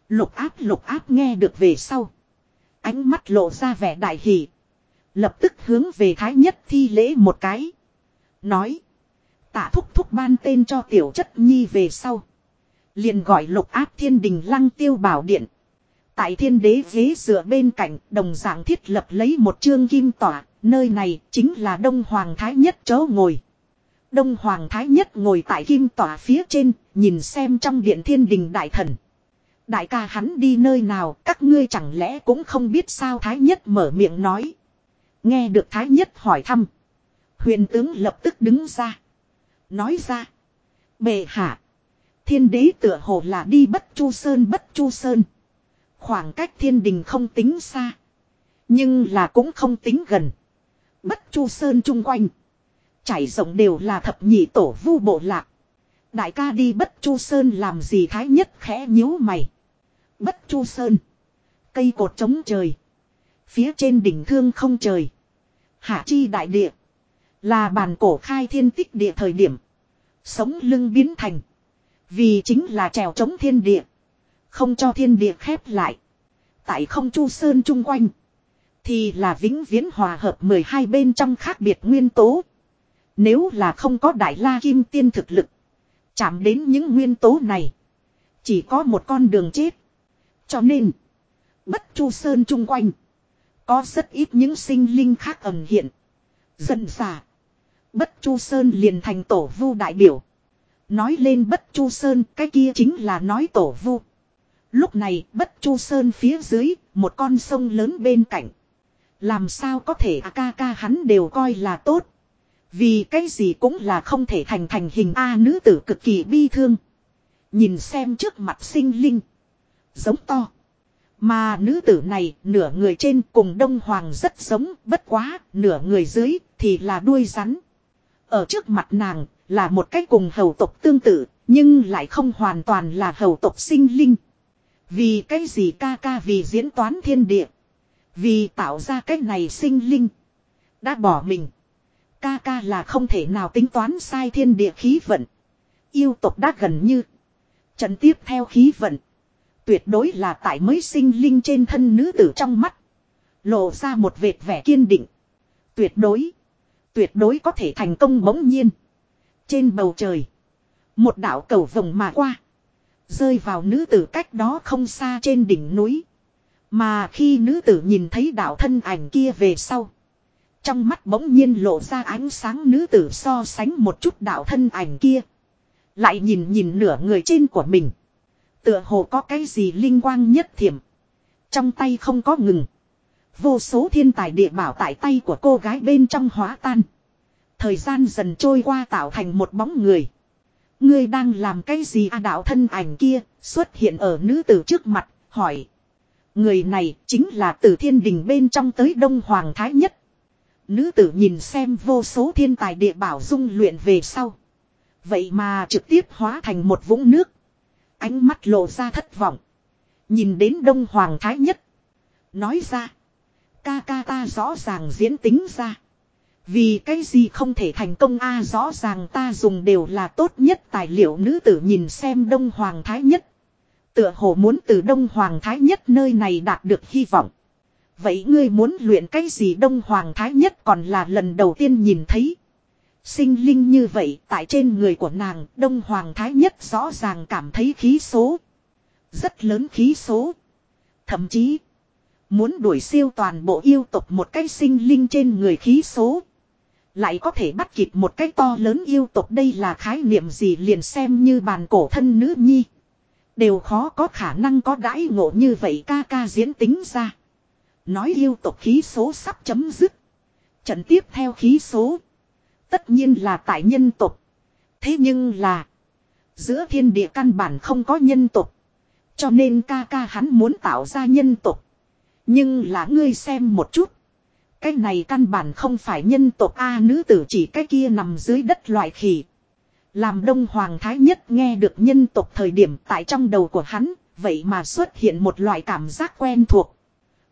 Speaker 1: Lục áp lục áp nghe được về sau. Ánh mắt lộ ra vẻ đại hỷ. Lập tức hướng về thái nhất thi lễ một cái. Nói. Tạ thúc thúc ban tên cho tiểu chất nhi về sau. Liền gọi lục áp thiên đình lăng tiêu bảo điện. Tại thiên đế ghế dựa bên cạnh đồng dạng thiết lập lấy một chương kim tỏa. Nơi này chính là Đông Hoàng Thái Nhất chỗ ngồi. Đông Hoàng Thái Nhất ngồi tại kim tỏa phía trên, nhìn xem trong điện thiên đình đại thần. Đại ca hắn đi nơi nào, các ngươi chẳng lẽ cũng không biết sao Thái Nhất mở miệng nói. Nghe được Thái Nhất hỏi thăm. Huyền tướng lập tức đứng ra. Nói ra. Bệ hạ. Thiên đế tựa hồ là đi bất chu sơn bất chu sơn. Khoảng cách thiên đình không tính xa. Nhưng là cũng không tính gần. Bất chu sơn chung quanh. Chảy rộng đều là thập nhị tổ vu bộ lạc. Đại ca đi bất chu sơn làm gì thái nhất khẽ nhíu mày. Bất chu sơn. Cây cột trống trời. Phía trên đỉnh thương không trời. Hạ chi đại địa. Là bàn cổ khai thiên tích địa thời điểm. Sống lưng biến thành. Vì chính là trèo chống thiên địa. Không cho thiên địa khép lại. Tại không chu sơn chung quanh. Thì là vĩnh viễn hòa hợp 12 bên trong khác biệt nguyên tố. Nếu là không có đại la kim tiên thực lực. Chạm đến những nguyên tố này. Chỉ có một con đường chết. Cho nên. Bất chu sơn chung quanh. Có rất ít những sinh linh khác ẩn hiện. Dần xà. Bất chu sơn liền thành tổ vu đại biểu. Nói lên bất chu sơn, cái kia chính là nói tổ vu. Lúc này, bất chu sơn phía dưới, một con sông lớn bên cạnh. Làm sao có thể a ca ca hắn đều coi là tốt. Vì cái gì cũng là không thể thành thành hình A nữ tử cực kỳ bi thương. Nhìn xem trước mặt sinh linh. Giống to. Mà nữ tử này, nửa người trên cùng đông hoàng rất giống, bất quá, nửa người dưới thì là đuôi rắn. Ở trước mặt nàng, là một cái cùng hầu tộc tương tự, nhưng lại không hoàn toàn là hầu tộc sinh linh. Vì cái gì ca ca vì diễn toán thiên địa. Vì tạo ra cái này sinh linh. Đã bỏ mình. Ca ca là không thể nào tính toán sai thiên địa khí vận. Yêu tộc đã gần như. Trận tiếp theo khí vận. Tuyệt đối là tại mới sinh linh trên thân nữ tử trong mắt. Lộ ra một vệt vẻ kiên định. Tuyệt đối. Tuyệt đối có thể thành công bỗng nhiên. Trên bầu trời. Một đạo cầu vồng mà qua. Rơi vào nữ tử cách đó không xa trên đỉnh núi. Mà khi nữ tử nhìn thấy đạo thân ảnh kia về sau. Trong mắt bỗng nhiên lộ ra ánh sáng nữ tử so sánh một chút đạo thân ảnh kia. Lại nhìn nhìn nửa người trên của mình. Tựa hồ có cái gì linh quang nhất thiểm. Trong tay không có ngừng. Vô số thiên tài địa bảo tại tay của cô gái bên trong hóa tan. Thời gian dần trôi qua tạo thành một bóng người. Ngươi đang làm cái gì a đạo thân ảnh kia xuất hiện ở nữ tử trước mặt, hỏi. Người này chính là từ thiên đình bên trong tới Đông Hoàng Thái Nhất. Nữ tử nhìn xem vô số thiên tài địa bảo dung luyện về sau. Vậy mà trực tiếp hóa thành một vũng nước. Ánh mắt lộ ra thất vọng. Nhìn đến Đông Hoàng Thái Nhất. Nói ra. Ca ca ta rõ ràng diễn tính ra. Vì cái gì không thể thành công a, rõ ràng ta dùng đều là tốt nhất tài liệu nữ tử nhìn xem Đông Hoàng Thái Nhất. Tựa hồ muốn từ Đông Hoàng Thái Nhất nơi này đạt được hy vọng. Vậy ngươi muốn luyện cái gì Đông Hoàng Thái Nhất còn là lần đầu tiên nhìn thấy. Sinh linh như vậy, tại trên người của nàng, Đông Hoàng Thái Nhất rõ ràng cảm thấy khí số. Rất lớn khí số. Thậm chí, muốn đuổi siêu toàn bộ yêu tộc một cái sinh linh trên người khí số. Lại có thể bắt kịp một cái to lớn yêu tộc đây là khái niệm gì liền xem như bàn cổ thân nữ nhi. Đều khó có khả năng có đãi ngộ như vậy ca ca diễn tính ra. Nói yêu tộc khí số sắp chấm dứt. Trận tiếp theo khí số. Tất nhiên là tại nhân tộc. Thế nhưng là. Giữa thiên địa căn bản không có nhân tộc. Cho nên ca ca hắn muốn tạo ra nhân tộc. Nhưng là ngươi xem một chút. Cái này căn bản không phải nhân tộc A nữ tử chỉ cái kia nằm dưới đất loại khỉ. Làm đông hoàng thái nhất nghe được nhân tộc thời điểm tại trong đầu của hắn, vậy mà xuất hiện một loại cảm giác quen thuộc.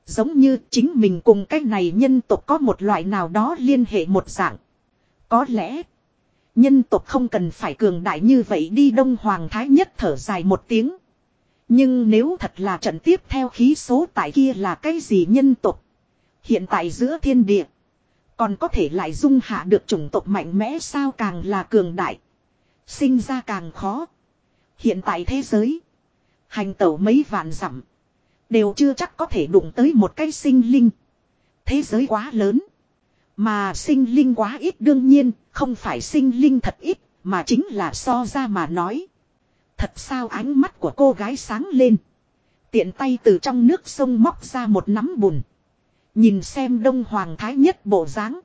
Speaker 1: Giống như chính mình cùng cái này nhân tộc có một loại nào đó liên hệ một dạng. Có lẽ, nhân tộc không cần phải cường đại như vậy đi đông hoàng thái nhất thở dài một tiếng. Nhưng nếu thật là trận tiếp theo khí số tại kia là cái gì nhân tộc? Hiện tại giữa thiên địa, còn có thể lại dung hạ được chủng tộc mạnh mẽ sao càng là cường đại. Sinh ra càng khó. Hiện tại thế giới, hành tẩu mấy vạn dặm đều chưa chắc có thể đụng tới một cái sinh linh. Thế giới quá lớn. Mà sinh linh quá ít đương nhiên, không phải sinh linh thật ít, mà chính là so ra mà nói. Thật sao ánh mắt của cô gái sáng lên. Tiện tay từ trong nước sông móc ra một nắm bùn. Nhìn xem đông hoàng thái nhất bộ dáng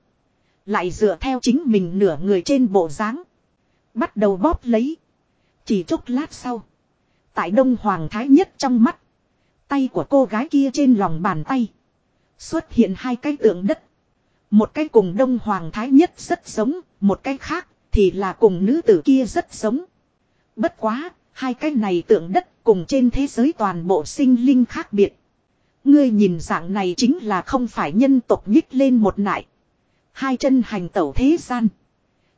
Speaker 1: Lại dựa theo chính mình nửa người trên bộ dáng Bắt đầu bóp lấy. Chỉ chút lát sau. Tại đông hoàng thái nhất trong mắt. Tay của cô gái kia trên lòng bàn tay. Xuất hiện hai cái tượng đất. Một cái cùng đông hoàng thái nhất rất giống. Một cái khác thì là cùng nữ tử kia rất giống. Bất quá, hai cái này tượng đất cùng trên thế giới toàn bộ sinh linh khác biệt. Ngươi nhìn dạng này chính là không phải nhân tộc nhích lên một nại. Hai chân hành tẩu thế gian.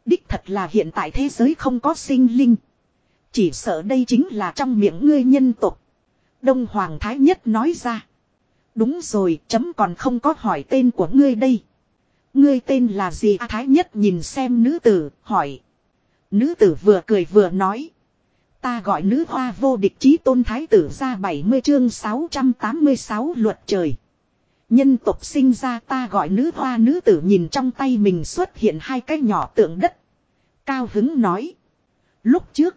Speaker 1: Đích thật là hiện tại thế giới không có sinh linh. Chỉ sợ đây chính là trong miệng ngươi nhân tộc. Đông Hoàng Thái Nhất nói ra. Đúng rồi, chấm còn không có hỏi tên của ngươi đây. Ngươi tên là gì à, Thái Nhất nhìn xem nữ tử, hỏi. Nữ tử vừa cười vừa nói. Ta gọi nữ hoa vô địch chí tôn thái tử ra 70 chương 686 luật trời. Nhân tộc sinh ra ta gọi nữ hoa nữ tử nhìn trong tay mình xuất hiện hai cái nhỏ tượng đất. Cao hứng nói. Lúc trước,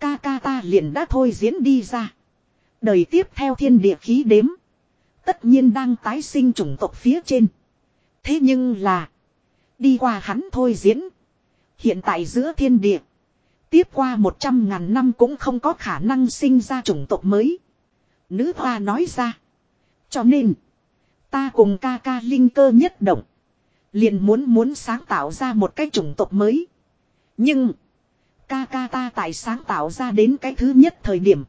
Speaker 1: ca ca ta liền đã thôi diễn đi ra. Đời tiếp theo thiên địa khí đếm. Tất nhiên đang tái sinh chủng tộc phía trên. Thế nhưng là, đi qua hắn thôi diễn. Hiện tại giữa thiên địa, tiếp qua một trăm ngàn năm cũng không có khả năng sinh ra chủng tộc mới. Nữ hoa nói ra. Cho nên, ta cùng ca ca linh cơ nhất động. Liền muốn muốn sáng tạo ra một cái chủng tộc mới. Nhưng, ca ca ta tại sáng tạo ra đến cái thứ nhất thời điểm.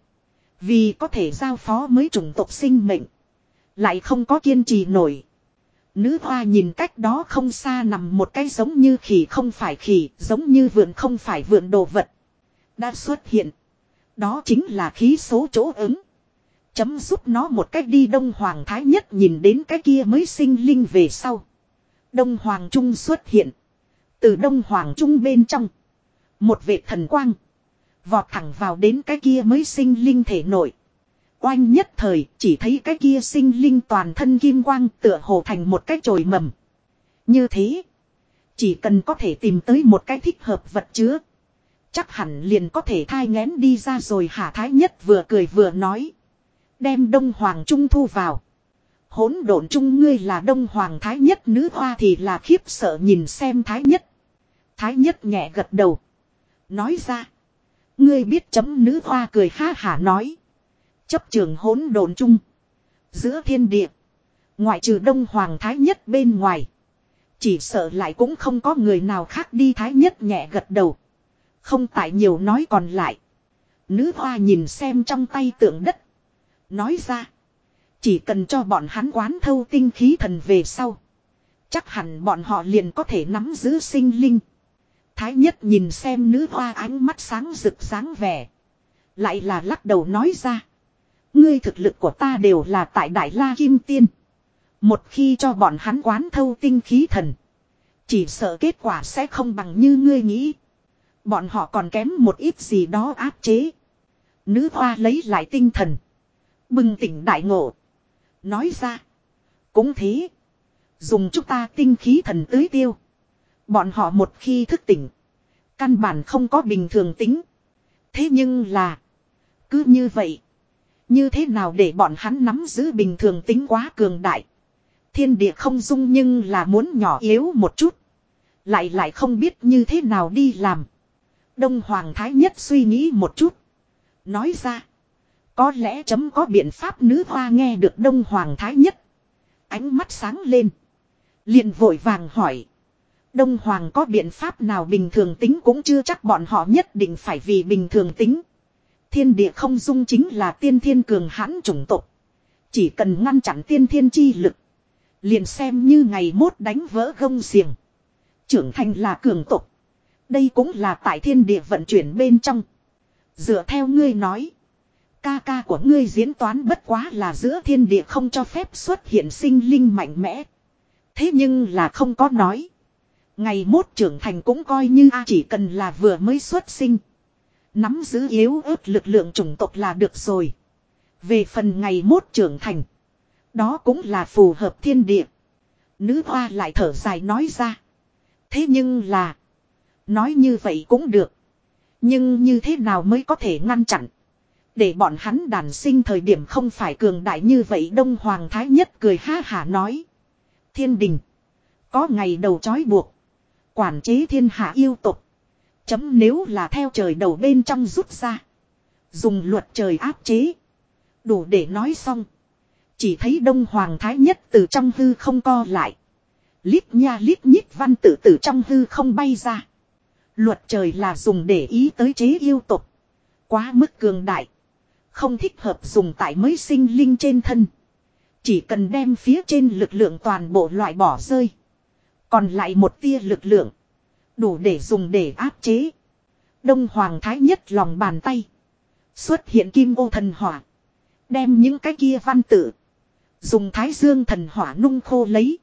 Speaker 1: Vì có thể giao phó mới chủng tộc sinh mệnh. Lại không có kiên trì nổi. Nữ hoa nhìn cách đó không xa nằm một cái giống như khỉ không phải khỉ, giống như vượn không phải vượn đồ vật. Đã xuất hiện. Đó chính là khí số chỗ ứng. Chấm giúp nó một cách đi Đông Hoàng Thái Nhất nhìn đến cái kia mới sinh linh về sau. Đông Hoàng Trung xuất hiện. Từ Đông Hoàng Trung bên trong. Một vệ thần quang. Vọt thẳng vào đến cái kia mới sinh linh thể nội. Oanh nhất thời, chỉ thấy cái kia sinh linh toàn thân kim quang tựa hồ thành một cái chồi mầm. Như thế. Chỉ cần có thể tìm tới một cái thích hợp vật chứa. Chắc hẳn liền có thể thai ngén đi ra rồi hả thái nhất vừa cười vừa nói. Đem đông hoàng trung thu vào. Hỗn độn trung ngươi là đông hoàng thái nhất, nữ hoa thì là khiếp sợ nhìn xem thái nhất. Thái nhất nhẹ gật đầu. Nói ra. Ngươi biết chấm nữ hoa cười ha hả nói. Chấp trường hỗn đồn chung. Giữa thiên địa. Ngoại trừ đông hoàng thái nhất bên ngoài. Chỉ sợ lại cũng không có người nào khác đi thái nhất nhẹ gật đầu. Không tại nhiều nói còn lại. Nữ hoa nhìn xem trong tay tượng đất. Nói ra. Chỉ cần cho bọn hắn quán thâu tinh khí thần về sau. Chắc hẳn bọn họ liền có thể nắm giữ sinh linh. Thái nhất nhìn xem nữ hoa ánh mắt sáng rực sáng vẻ. Lại là lắc đầu nói ra. Ngươi thực lực của ta đều là tại Đại La Kim Tiên. Một khi cho bọn hắn quán thâu tinh khí thần. Chỉ sợ kết quả sẽ không bằng như ngươi nghĩ. Bọn họ còn kém một ít gì đó áp chế. Nữ hoa lấy lại tinh thần. Bừng tỉnh đại ngộ. Nói ra. Cũng thế. Dùng chúng ta tinh khí thần tưới tiêu. Bọn họ một khi thức tỉnh. Căn bản không có bình thường tính. Thế nhưng là. Cứ như vậy. Như thế nào để bọn hắn nắm giữ bình thường tính quá cường đại. Thiên địa không dung nhưng là muốn nhỏ yếu một chút. Lại lại không biết như thế nào đi làm. Đông Hoàng Thái Nhất suy nghĩ một chút. Nói ra. Có lẽ chấm có biện pháp nữ hoa nghe được Đông Hoàng Thái Nhất. Ánh mắt sáng lên. liền vội vàng hỏi. Đông Hoàng có biện pháp nào bình thường tính cũng chưa chắc bọn họ nhất định phải vì bình thường tính. Thiên địa không dung chính là tiên thiên cường hãn chủng tộc. Chỉ cần ngăn chặn tiên thiên chi lực. Liền xem như ngày mốt đánh vỡ gông xiềng. Trưởng thành là cường tộc. Đây cũng là tại thiên địa vận chuyển bên trong. Dựa theo ngươi nói. Ca ca của ngươi diễn toán bất quá là giữa thiên địa không cho phép xuất hiện sinh linh mạnh mẽ. Thế nhưng là không có nói. Ngày mốt trưởng thành cũng coi như chỉ cần là vừa mới xuất sinh. Nắm giữ yếu ớt lực lượng chủng tộc là được rồi. Về phần ngày mốt trưởng thành. Đó cũng là phù hợp thiên địa. Nữ hoa lại thở dài nói ra. Thế nhưng là. Nói như vậy cũng được. Nhưng như thế nào mới có thể ngăn chặn. Để bọn hắn đàn sinh thời điểm không phải cường đại như vậy, Đông Hoàng Thái Nhất cười ha hả nói. Thiên đình. Có ngày đầu trói buộc. Quản chế thiên hạ yêu tục. Chấm nếu là theo trời đầu bên trong rút ra. Dùng luật trời áp chế. Đủ để nói xong. Chỉ thấy Đông Hoàng Thái Nhất từ trong hư không co lại. Lít nha lít nhít văn tự từ trong hư không bay ra. Luật trời là dùng để ý tới chế yêu tục. Quá mức cường đại. Không thích hợp dùng tại mới sinh linh trên thân. Chỉ cần đem phía trên lực lượng toàn bộ loại bỏ rơi. Còn lại một tia lực lượng. Đủ để dùng để áp chế. Đông Hoàng Thái nhất lòng bàn tay. Xuất hiện kim ô thần hỏa. Đem những cái kia văn tự. Dùng thái dương thần hỏa nung khô lấy.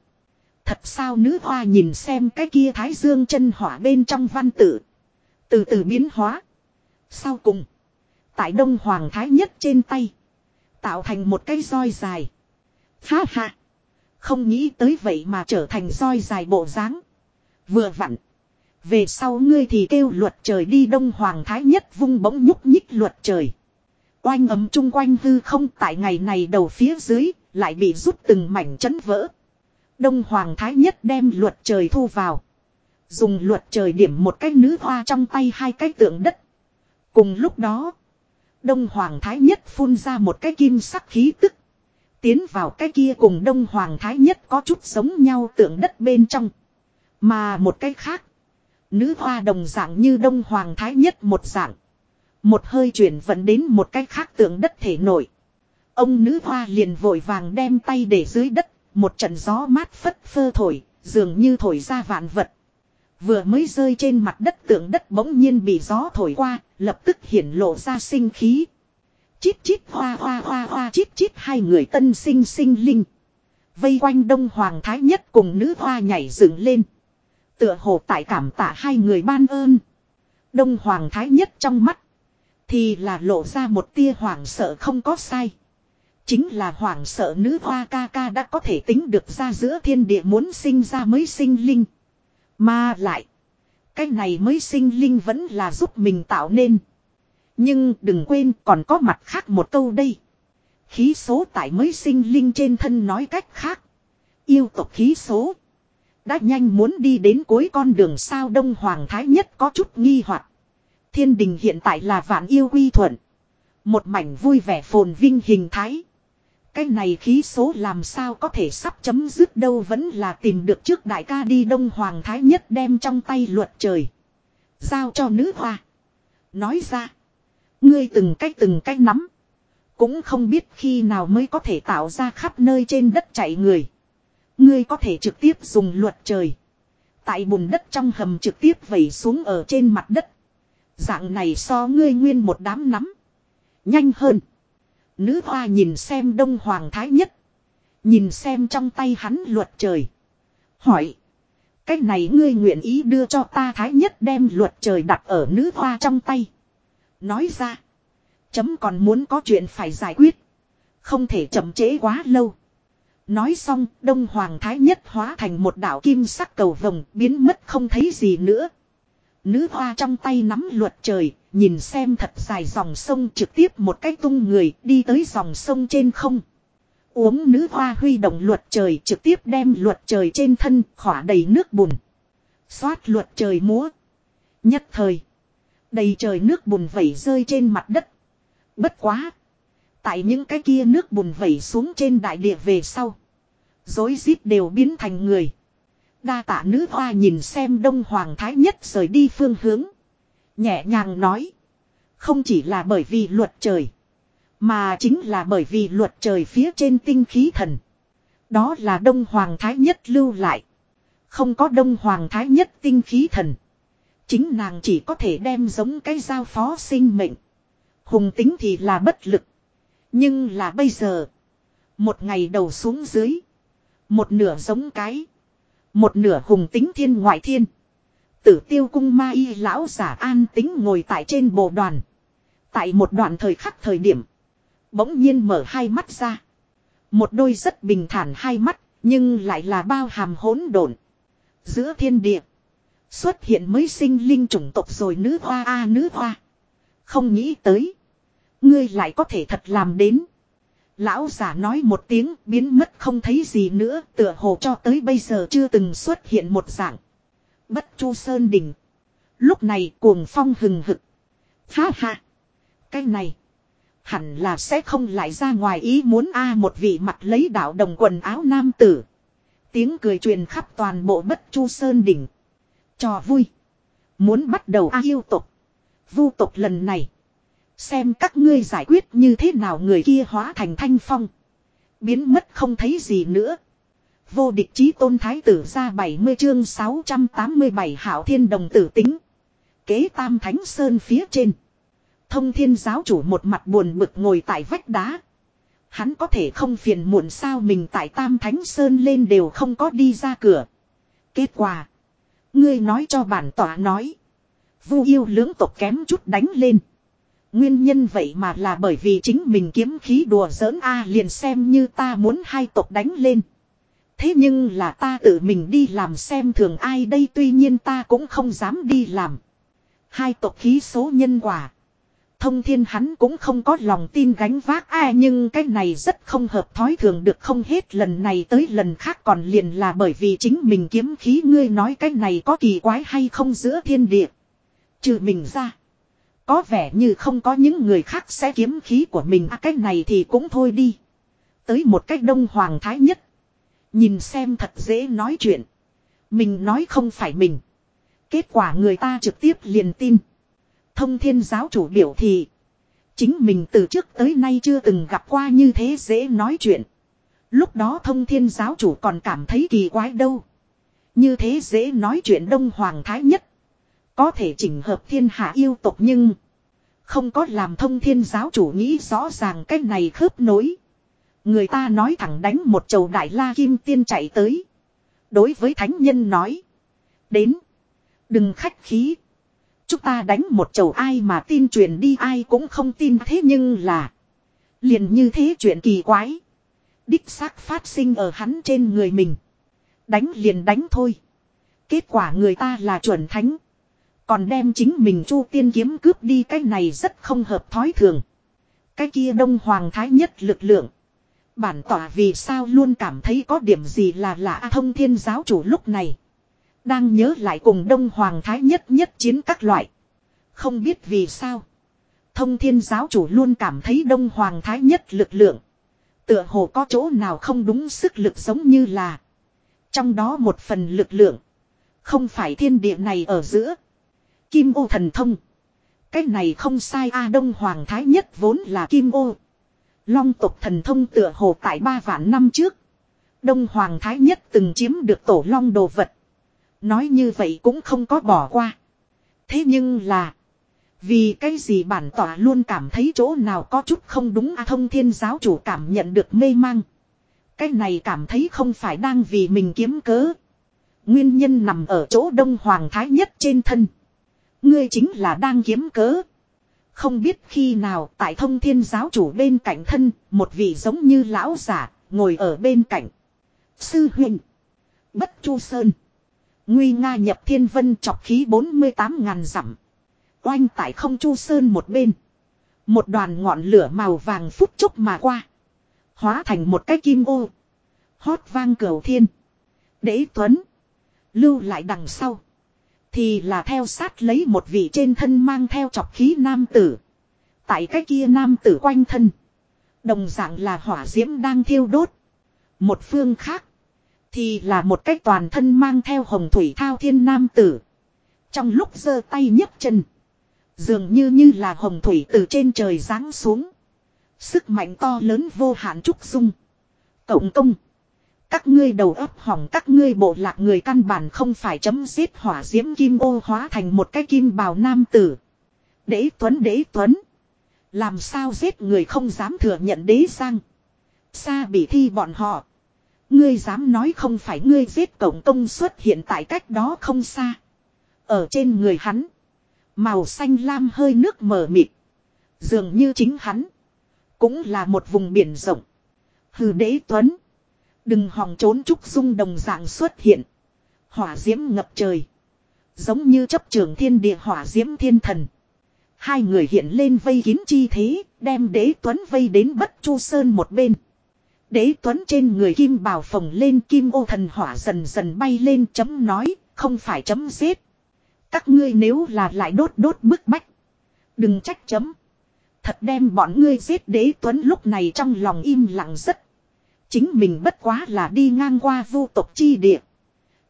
Speaker 1: Thật sao nữ hoa nhìn xem cái kia thái dương chân hỏa bên trong văn tự. Từ từ biến hóa. Sau cùng. Tại đông hoàng thái nhất trên tay. Tạo thành một cái roi dài. Ha ha. Không nghĩ tới vậy mà trở thành roi dài bộ dáng Vừa vặn. Về sau ngươi thì kêu luật trời đi đông hoàng thái nhất vung bỗng nhúc nhích luật trời. Oanh ấm chung quanh hư không tại ngày này đầu phía dưới, lại bị rút từng mảnh chấn vỡ. Đông hoàng thái nhất đem luật trời thu vào. Dùng luật trời điểm một cái nữ hoa trong tay hai cái tượng đất. Cùng lúc đó, Đông Hoàng Thái Nhất phun ra một cái kim sắc khí tức. Tiến vào cái kia cùng Đông Hoàng Thái Nhất có chút giống nhau tượng đất bên trong. Mà một cái khác, Nữ hoa đồng dạng như đông hoàng thái nhất một dạng. Một hơi chuyển vận đến một cái khác tượng đất thể nổi. Ông nữ hoa liền vội vàng đem tay để dưới đất, một trận gió mát phất phơ thổi, dường như thổi ra vạn vật. Vừa mới rơi trên mặt đất tượng đất bỗng nhiên bị gió thổi qua, lập tức hiển lộ ra sinh khí. Chít chít hoa hoa hoa hoa chít chít hai người tân sinh sinh linh. Vây quanh đông hoàng thái nhất cùng nữ hoa nhảy dựng lên. Tựa hồ tại cảm tạ hai người ban ơn. Đông Hoàng Thái nhất trong mắt. Thì là lộ ra một tia hoảng sợ không có sai. Chính là hoảng sợ nữ hoa ca ca đã có thể tính được ra giữa thiên địa muốn sinh ra mới sinh linh. Mà lại. Cái này mới sinh linh vẫn là giúp mình tạo nên. Nhưng đừng quên còn có mặt khác một câu đây. Khí số tại mới sinh linh trên thân nói cách khác. Yêu tộc khí số. Đã nhanh muốn đi đến cuối con đường sao Đông Hoàng Thái Nhất có chút nghi hoặc Thiên đình hiện tại là vạn yêu quy thuận. Một mảnh vui vẻ phồn vinh hình thái. Cái này khí số làm sao có thể sắp chấm dứt đâu vẫn là tìm được trước đại ca đi Đông Hoàng Thái Nhất đem trong tay luật trời. Giao cho nữ hoa. Nói ra. Ngươi từng cách từng cách nắm. Cũng không biết khi nào mới có thể tạo ra khắp nơi trên đất chạy người. Ngươi có thể trực tiếp dùng luật trời. Tại bùn đất trong hầm trực tiếp vẩy xuống ở trên mặt đất. Dạng này so ngươi nguyên một đám nắm. Nhanh hơn. Nữ hoa nhìn xem đông hoàng thái nhất. Nhìn xem trong tay hắn luật trời. Hỏi. Cách này ngươi nguyện ý đưa cho ta thái nhất đem luật trời đặt ở nữ hoa trong tay. Nói ra. Chấm còn muốn có chuyện phải giải quyết. Không thể chậm trễ quá lâu. Nói xong, Đông Hoàng Thái Nhất hóa thành một đảo kim sắc cầu vồng biến mất không thấy gì nữa. Nữ hoa trong tay nắm luật trời, nhìn xem thật dài dòng sông trực tiếp một cái tung người đi tới dòng sông trên không. Uống nữ hoa huy động luật trời trực tiếp đem luật trời trên thân khỏa đầy nước bùn. Xoát luật trời múa. Nhất thời. Đầy trời nước bùn vẩy rơi trên mặt đất. Bất quá. Tại những cái kia nước bùn vẩy xuống trên đại địa về sau. Dối rít đều biến thành người. Đa tạ nữ hoa nhìn xem đông hoàng thái nhất rời đi phương hướng. Nhẹ nhàng nói. Không chỉ là bởi vì luật trời. Mà chính là bởi vì luật trời phía trên tinh khí thần. Đó là đông hoàng thái nhất lưu lại. Không có đông hoàng thái nhất tinh khí thần. Chính nàng chỉ có thể đem giống cái giao phó sinh mệnh. Hùng tính thì là bất lực. Nhưng là bây giờ. Một ngày đầu xuống dưới. Một nửa giống cái. Một nửa hùng tính thiên ngoại thiên. Tử tiêu cung ma y lão giả an tính ngồi tại trên bộ đoàn. Tại một đoạn thời khắc thời điểm. Bỗng nhiên mở hai mắt ra. Một đôi rất bình thản hai mắt. Nhưng lại là bao hàm hỗn độn. Giữa thiên địa. Xuất hiện mới sinh linh chủng tộc rồi nữ hoa a nữ hoa. Không nghĩ tới. Ngươi lại có thể thật làm đến. Lão giả nói một tiếng, biến mất không thấy gì nữa, tựa hồ cho tới bây giờ chưa từng xuất hiện một dạng. Bất chu sơn đỉnh. Lúc này cuồng phong hừng hực. Ha ha. Cái này. Hẳn là sẽ không lại ra ngoài ý muốn a à, một vị mặt lấy đạo đồng quần áo nam tử. Tiếng cười truyền khắp toàn bộ bất chu sơn đỉnh. Trò vui. Muốn bắt đầu a yêu tục. Vu tục lần này. Xem các ngươi giải quyết như thế nào người kia hóa thành thanh phong. Biến mất không thấy gì nữa. Vô địch chí tôn thái tử ra 70 chương 687 hảo thiên đồng tử tính. Kế tam thánh sơn phía trên. Thông thiên giáo chủ một mặt buồn bực ngồi tại vách đá. Hắn có thể không phiền muộn sao mình tại tam thánh sơn lên đều không có đi ra cửa. Kết quả. Ngươi nói cho bản tỏa nói. Vu yêu lưỡng tộc kém chút đánh lên. Nguyên nhân vậy mà là bởi vì chính mình kiếm khí đùa giỡn a liền xem như ta muốn hai tộc đánh lên. Thế nhưng là ta tự mình đi làm xem thường ai đây tuy nhiên ta cũng không dám đi làm. Hai tộc khí số nhân quả. Thông thiên hắn cũng không có lòng tin gánh vác ai nhưng cái này rất không hợp thói thường được không hết lần này tới lần khác còn liền là bởi vì chính mình kiếm khí ngươi nói cái này có kỳ quái hay không giữa thiên địa. Trừ mình ra. Có vẻ như không có những người khác sẽ kiếm khí của mình à, cái này thì cũng thôi đi. Tới một cách đông hoàng thái nhất. Nhìn xem thật dễ nói chuyện. Mình nói không phải mình. Kết quả người ta trực tiếp liền tin. Thông thiên giáo chủ biểu thị. Chính mình từ trước tới nay chưa từng gặp qua như thế dễ nói chuyện. Lúc đó thông thiên giáo chủ còn cảm thấy kỳ quái đâu. Như thế dễ nói chuyện đông hoàng thái nhất. Có thể chỉnh hợp thiên hạ yêu tục nhưng. Không có làm thông thiên giáo chủ nghĩ rõ ràng cách này khớp nối. Người ta nói thẳng đánh một chầu đại la kim tiên chạy tới. Đối với thánh nhân nói. Đến. Đừng khách khí. Chúng ta đánh một chầu ai mà tin truyền đi, ai cũng không tin thế nhưng là. Liền như thế chuyện kỳ quái. Đích xác phát sinh ở hắn trên người mình. Đánh liền đánh thôi. Kết quả người ta là chuẩn thánh. Còn đem chính mình chu tiên kiếm cướp đi, cái này rất không hợp thói thường. Cái kia đông hoàng thái nhất lực lượng. Bản tỏa vì sao luôn cảm thấy có điểm gì là lạ à, thông thiên giáo chủ lúc này. Đang nhớ lại cùng đông hoàng thái nhất nhất chiến các loại. Không biết vì sao. Thông thiên giáo chủ luôn cảm thấy đông hoàng thái nhất lực lượng. Tựa hồ có chỗ nào không đúng sức lực giống như là. Trong đó một phần lực lượng. Không phải thiên địa này ở giữa. Kim ô thần thông. Cái này không sai A Đông Hoàng Thái Nhất vốn là Kim ô. Long tộc thần thông tựa hồ tại ba vạn năm trước. Đông Hoàng Thái Nhất từng chiếm được tổ long đồ vật. Nói như vậy cũng không có bỏ qua. Thế nhưng là. Vì cái gì bản tỏa luôn cảm thấy chỗ nào có chút không đúng a thông thiên giáo chủ cảm nhận được mê mang. Cái này cảm thấy không phải đang vì mình kiếm cớ. Nguyên nhân nằm ở chỗ đông hoàng thái nhất trên thân. Ngươi chính là đang kiếm cớ. Không biết khi nào tại thông thiên giáo chủ bên cạnh thân, một vị giống như lão giả, ngồi ở bên cạnh. Sư huynh. Bất chu sơn. Nguy nga nhập thiên vân chọc khí 48 ngàn dặm. Oanh tại không chu sơn một bên. Một đoàn ngọn lửa màu vàng phút chốc mà qua. Hóa thành một cái kim ô. Hót vang cầu thiên. Đế Tuấn. Lưu lại đằng sau. Thì là theo sát lấy một vị trên thân mang theo chọc khí nam tử. Tại cái kia nam tử quanh thân. Đồng dạng là hỏa diễm đang thiêu đốt. Một phương khác. Thì là một cách toàn thân mang theo hồng thủy thao thiên nam tử. Trong lúc giơ tay nhấc chân. Dường như như là hồng thủy từ trên trời giáng xuống. Sức mạnh to lớn vô hạn trúc dung. Cộng công. Các ngươi đầu óc hỏng, các ngươi bộ lạc người căn bản không phải chấm giết hỏa diễm kim ô hóa thành một cái kim bào nam tử. Đế tuấn đế tuấn. Làm sao giết người không dám thừa nhận đế sang. Xa bị thi bọn họ. Ngươi dám nói không phải ngươi giết cổng công xuất hiện tại cách đó không xa. Ở trên người hắn. Màu xanh lam hơi nước mờ mịt. Dường như chính hắn. Cũng là một vùng biển rộng. Hừ, đế tuấn. Đừng hòng trốn trúc dung đồng dạng xuất hiện. Hỏa diễm ngập trời. Giống như chấp trường thiên địa hỏa diễm thiên thần. Hai người hiện lên vây kín chi thế, đem đế tuấn vây đến bất chu sơn một bên. Đế tuấn trên người kim bào phồng lên kim ô thần hỏa dần dần bay lên chấm nói, không phải chấm giết. Các ngươi nếu là lại đốt đốt bức bách. Đừng trách chấm. Thật đem bọn ngươi giết đế tuấn lúc này trong lòng im lặng rất. Chính mình bất quá là đi ngang qua Vu tộc chi địa.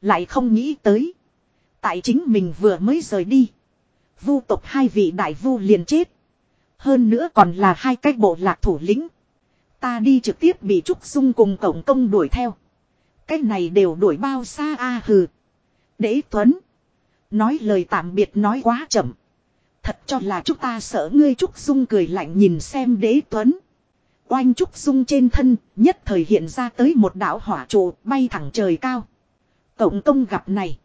Speaker 1: Lại không nghĩ tới. Tại chính mình vừa mới rời đi. Vu tộc hai vị đại vu liền chết. Hơn nữa còn là hai cái bộ lạc thủ lĩnh. Ta đi trực tiếp bị Trúc Dung cùng cổng công đuổi theo. Cái này đều đuổi bao xa a hừ. Đế Tuấn. Nói lời tạm biệt nói quá chậm. Thật cho là chúng ta sợ ngươi Trúc Dung cười lạnh nhìn xem đế Tuấn. Oanh Trúc Dung trên thân, nhất thời hiện ra tới một đảo hỏa trụ bay thẳng trời cao. Cộng công gặp này.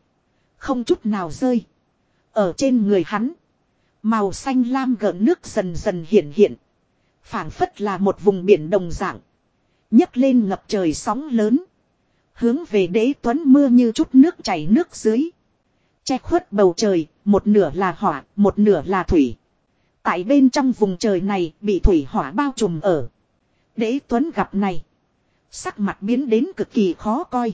Speaker 1: Không chút nào rơi. Ở trên người hắn. Màu xanh lam gợn nước dần dần hiện hiện. phảng phất là một vùng biển đồng dạng. nhấc lên ngập trời sóng lớn. Hướng về đế tuấn mưa như chút nước chảy nước dưới. Che khuất bầu trời, một nửa là hỏa, một nửa là thủy. Tại bên trong vùng trời này bị thủy hỏa bao trùm ở. Đế Tuấn gặp này. Sắc mặt biến đến cực kỳ khó coi.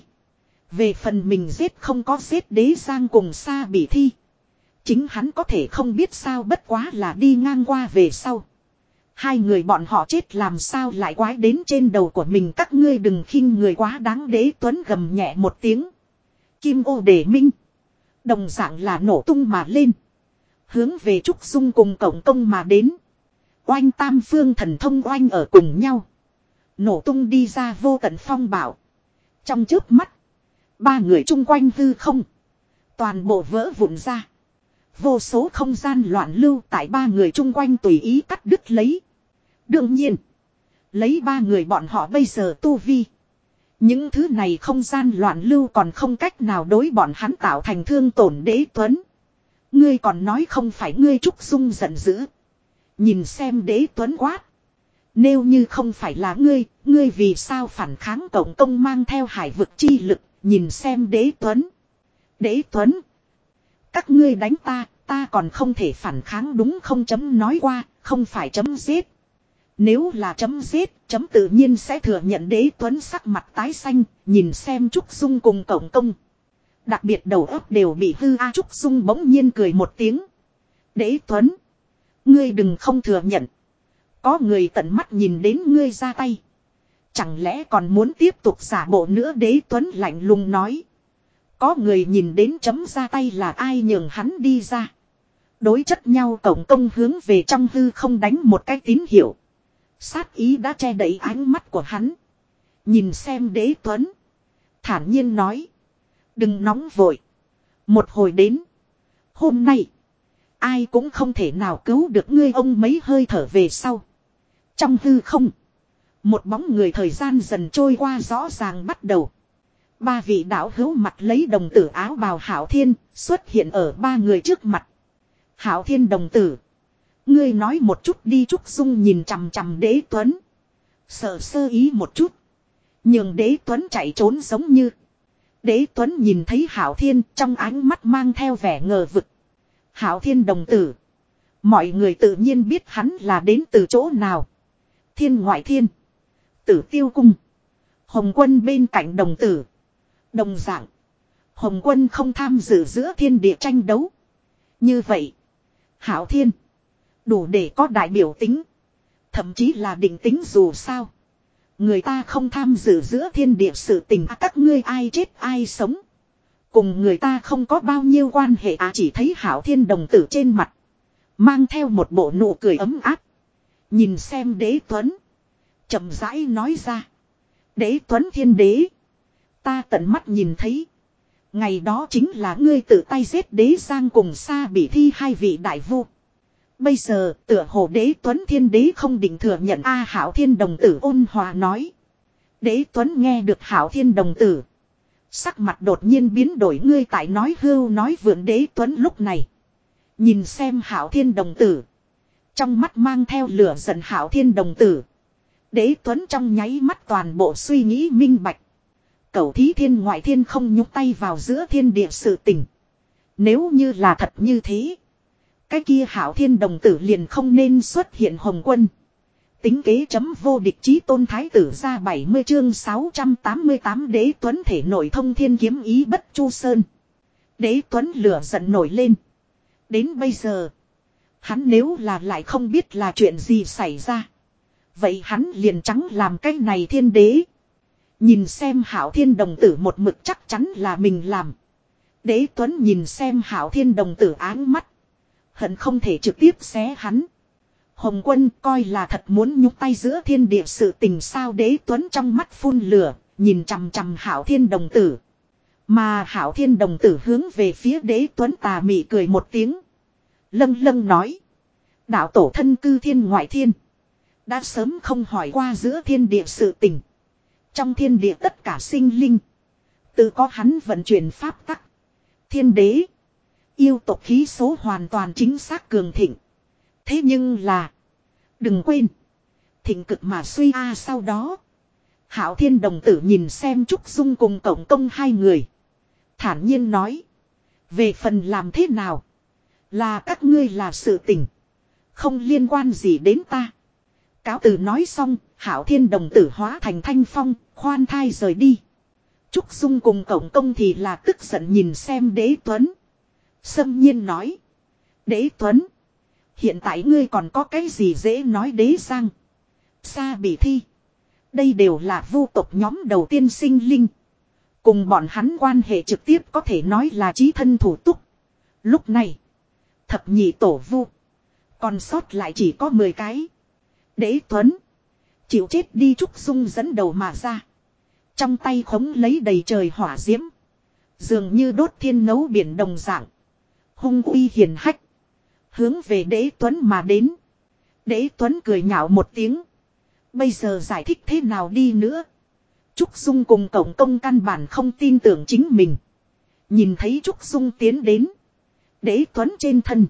Speaker 1: Về phần mình giết không có giết đế giang cùng xa bị thi. Chính hắn có thể không biết sao bất quá là đi ngang qua về sau. Hai người bọn họ chết làm sao lại quái đến trên đầu của mình các ngươi đừng khinh người quá đáng đế tuấn gầm nhẹ một tiếng. Kim ô đề minh. Đồng dạng là nổ tung mà lên. Hướng về Trúc Dung cùng Cổng công mà đến. Oanh tam phương thần thông oanh ở cùng nhau. Nổ tung đi ra vô tận phong bảo. Trong trước mắt. Ba người chung quanh hư không. Toàn bộ vỡ vụn ra. Vô số không gian loạn lưu tại ba người chung quanh tùy ý cắt đứt lấy. Đương nhiên. Lấy ba người bọn họ bây giờ tu vi. Những thứ này không gian loạn lưu còn không cách nào đối bọn hắn tạo thành thương tổn đế tuấn. Ngươi còn nói không phải ngươi trúc dung giận dữ. Nhìn xem đế tuấn quát. Nếu như không phải là ngươi, ngươi vì sao phản kháng cộng công mang theo hải vực chi lực, nhìn xem đế tuấn. Đế tuấn. Các ngươi đánh ta, ta còn không thể phản kháng đúng không chấm nói qua, không phải chấm giết. Nếu là chấm giết, chấm tự nhiên sẽ thừa nhận đế tuấn sắc mặt tái xanh, nhìn xem Trúc Dung cùng cộng công. Đặc biệt đầu óc đều bị hư A Trúc Dung bỗng nhiên cười một tiếng. Đế Tuấn. Ngươi đừng không thừa nhận. Có người tận mắt nhìn đến ngươi ra tay. Chẳng lẽ còn muốn tiếp tục giả bộ nữa đế Tuấn lạnh lùng nói. Có người nhìn đến chấm ra tay là ai nhường hắn đi ra. Đối chất nhau tổng công hướng về trong hư không đánh một cái tín hiệu. Sát ý đã che đậy ánh mắt của hắn. Nhìn xem đế tuấn. Thản nhiên nói. Đừng nóng vội. Một hồi đến. Hôm nay. Ai cũng không thể nào cứu được ngươi ông mấy hơi thở về sau. Trong hư không. Một bóng người thời gian dần trôi qua rõ ràng bắt đầu. Ba vị đạo hữu mặt lấy đồng tử áo bào hảo thiên xuất hiện ở ba người trước mặt. Hảo thiên đồng tử. Ngươi nói một chút đi Trúc Dung nhìn chằm chằm đế tuấn. Sợ sơ ý một chút. Nhưng đế tuấn chạy trốn giống như. Đế tuấn nhìn thấy Hảo thiên trong ánh mắt mang theo vẻ ngờ vực. Hảo thiên đồng tử. Mọi người tự nhiên biết hắn là đến từ chỗ nào. Thiên ngoại thiên. Tử tiêu cung. Hồng quân bên cạnh đồng tử. Đồng dạng. Hồng quân không tham dự giữa thiên địa tranh đấu. Như vậy. Hảo thiên. Đủ để có đại biểu tính. Thậm chí là định tính dù sao. Người ta không tham dự giữa thiên địa sự tình à, các ngươi ai chết ai sống. Cùng người ta không có bao nhiêu quan hệ à chỉ thấy hảo thiên đồng tử trên mặt. Mang theo một bộ nụ cười ấm áp. Nhìn xem đế tuấn. chậm rãi nói ra. Đế tuấn thiên đế. Ta tận mắt nhìn thấy. Ngày đó chính là ngươi tự tay giết đế giang cùng xa bị thi hai vị đại vu. Bây giờ tựa hồ đế tuấn thiên đế không định thừa nhận A hảo thiên đồng tử ôn hòa nói. Đế tuấn nghe được hảo thiên đồng tử. Sắc mặt đột nhiên biến đổi ngươi tại nói hưu nói vượn đế tuấn lúc này. Nhìn xem hảo thiên đồng tử. Trong mắt mang theo lửa giận hảo thiên đồng tử. Đế tuấn trong nháy mắt toàn bộ suy nghĩ minh bạch. Cầu thí thiên ngoại thiên không nhúc tay vào giữa thiên địa sự tình. Nếu như là thật như thế. Cái kia hảo thiên đồng tử liền không nên xuất hiện hồng quân. Tính kế chấm vô địch chí tôn thái tử ra 70 chương 688 đế tuấn thể nội thông thiên kiếm ý bất chu sơn. Đế tuấn lửa giận nổi lên. Đến bây giờ. Hắn nếu là lại không biết là chuyện gì xảy ra. Vậy hắn liền trắng làm cái này thiên đế. Nhìn xem hảo thiên đồng tử một mực chắc chắn là mình làm. Đế tuấn nhìn xem hảo thiên đồng tử áng mắt. Hận không thể trực tiếp xé hắn. Hồng quân coi là thật muốn nhúc tay giữa thiên địa sự tình sao đế tuấn trong mắt phun lửa, nhìn chằm chằm hảo thiên đồng tử. Mà hảo thiên đồng tử hướng về phía đế tuấn tà mị cười một tiếng. Lâng lâng nói. Đạo tổ thân cư thiên ngoại thiên. Đã sớm không hỏi qua giữa thiên địa sự tình. Trong thiên địa tất cả sinh linh. Tự có hắn vận chuyển pháp tắc. Thiên đế. Yêu tộc khí số hoàn toàn chính xác cường thịnh. Thế nhưng là. Đừng quên. Thịnh cực mà suy a sau đó. Hảo thiên đồng tử nhìn xem Trúc Dung cùng cộng công hai người. Thản nhiên nói. Về phần làm thế nào. Là các ngươi là sự tình. Không liên quan gì đến ta. Cáo từ nói xong. Hảo thiên đồng tử hóa thành thanh phong. Khoan thai rời đi. Trúc Dung cùng cộng công thì là tức giận nhìn xem đế tuấn. Sâm nhiên nói. Đế Tuấn. Hiện tại ngươi còn có cái gì dễ nói đế sang. Sa bị thi. Đây đều là vu tộc nhóm đầu tiên sinh linh. Cùng bọn hắn quan hệ trực tiếp có thể nói là trí thân thủ túc. Lúc này. Thập nhị tổ vu. Còn sót lại chỉ có 10 cái. Đế Tuấn. Chịu chết đi trúc dung dẫn đầu mà ra. Trong tay khống lấy đầy trời hỏa diễm. Dường như đốt thiên nấu biển đồng dạng hung uy hiền hách. Hướng về đế tuấn mà đến. Đế tuấn cười nhạo một tiếng. Bây giờ giải thích thế nào đi nữa. Trúc Dung cùng cổng công căn bản không tin tưởng chính mình. Nhìn thấy Trúc Dung tiến đến. Đế tuấn trên thân.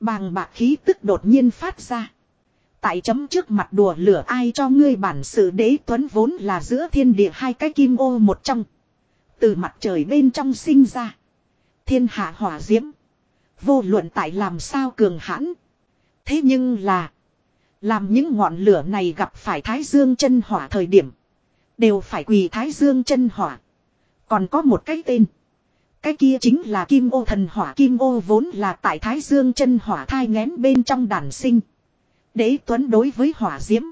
Speaker 1: Bàng bạc khí tức đột nhiên phát ra. Tại chấm trước mặt đùa lửa ai cho ngươi bản sự đế tuấn vốn là giữa thiên địa hai cái kim ô một trong. Từ mặt trời bên trong sinh ra. Thiên hạ hỏa diễm. Vô luận tại làm sao cường hãn. Thế nhưng là. Làm những ngọn lửa này gặp phải Thái Dương chân hỏa thời điểm. Đều phải quỳ Thái Dương chân hỏa. Còn có một cái tên. Cái kia chính là kim ô thần hỏa kim ô vốn là tại thái dương chân hỏa thai ngén bên trong đàn sinh. Đế tuấn đối với hỏa diễm.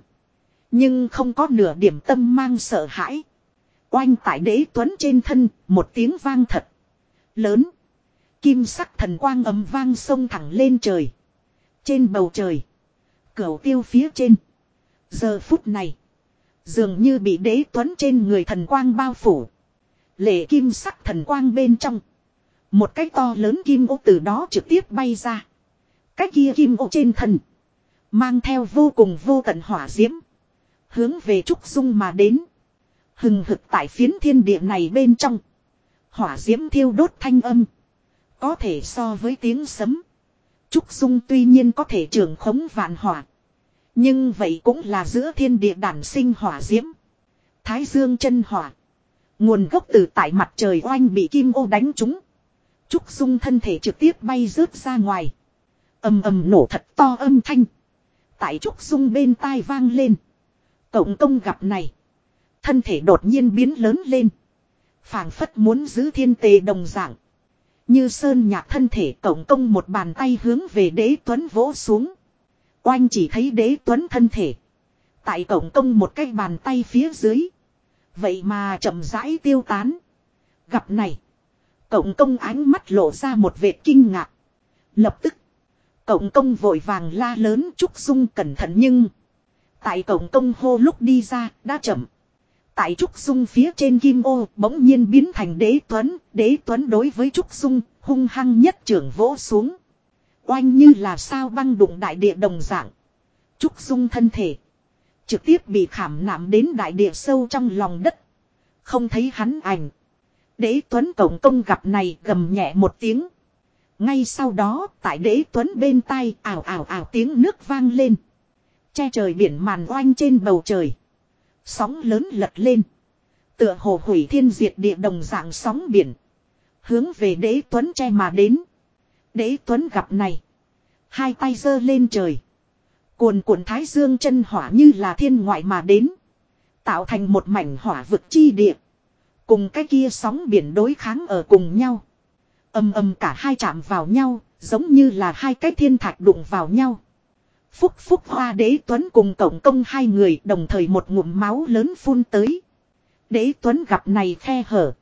Speaker 1: Nhưng không có nửa điểm tâm mang sợ hãi. Oanh tại đế tuấn trên thân, một tiếng vang thật. Lớn. Kim sắc thần quang ấm vang sông thẳng lên trời. Trên bầu trời. Cửu tiêu phía trên. Giờ phút này. Dường như bị đế tuấn trên người thần quang bao phủ. Lệ kim sắc thần quang bên trong. Một cái to lớn kim ô từ đó trực tiếp bay ra. Cái kia kim ô trên thần. Mang theo vô cùng vô tận hỏa diễm. Hướng về Trúc Dung mà đến. Hừng hực tại phiến thiên địa này bên trong. Hỏa diễm thiêu đốt thanh âm. Có thể so với tiếng sấm. Trúc Dung tuy nhiên có thể trường khống vạn hỏa. Nhưng vậy cũng là giữa thiên địa đản sinh hỏa diễm. Thái dương chân hỏa. Nguồn gốc từ tại mặt trời oanh bị kim ô đánh trúng. Trúc Dung thân thể trực tiếp bay rớt ra ngoài. ầm ầm nổ thật to âm thanh. Tại Trúc Dung bên tai vang lên. Cộng công gặp này. Thân thể đột nhiên biến lớn lên. phảng phất muốn giữ thiên tề đồng dạng. Như sơn nhạc thân thể cộng công một bàn tay hướng về đế tuấn vỗ xuống. Oanh chỉ thấy đế tuấn thân thể. Tại cộng công một cái bàn tay phía dưới. Vậy mà chậm rãi tiêu tán. Gặp này. Cộng công ánh mắt lộ ra một vệt kinh ngạc. Lập tức. Cộng công vội vàng la lớn Trúc Dung cẩn thận nhưng. Tại cộng công hô lúc đi ra đã chậm. Tại Trúc Dung phía trên kim ô bỗng nhiên biến thành đế tuấn. Đế tuấn đối với Trúc Dung hung hăng nhất trưởng vỗ xuống. Oanh như là sao băng đụng đại địa đồng dạng. Trúc Dung thân thể. Trực tiếp bị khảm nạm đến đại địa sâu trong lòng đất. Không thấy hắn ảnh. Đế Tuấn Cộng Công gặp này gầm nhẹ một tiếng. Ngay sau đó, tại đế Tuấn bên tai ảo ảo ảo tiếng nước vang lên. Che trời biển màn oanh trên bầu trời. Sóng lớn lật lên. Tựa hồ hủy thiên diệt địa đồng dạng sóng biển. Hướng về đế Tuấn che mà đến. Đế Tuấn gặp này. Hai tay giơ lên trời. Cuồn cuộn thái dương chân hỏa như là thiên ngoại mà đến. Tạo thành một mảnh hỏa vực chi địa. Cùng cái kia sóng biển đối kháng ở cùng nhau. Âm âm cả hai chạm vào nhau, giống như là hai cái thiên thạch đụng vào nhau. Phúc phúc hoa đế tuấn cùng cộng công hai người đồng thời một ngụm máu lớn phun tới. Đế tuấn gặp này khe hở.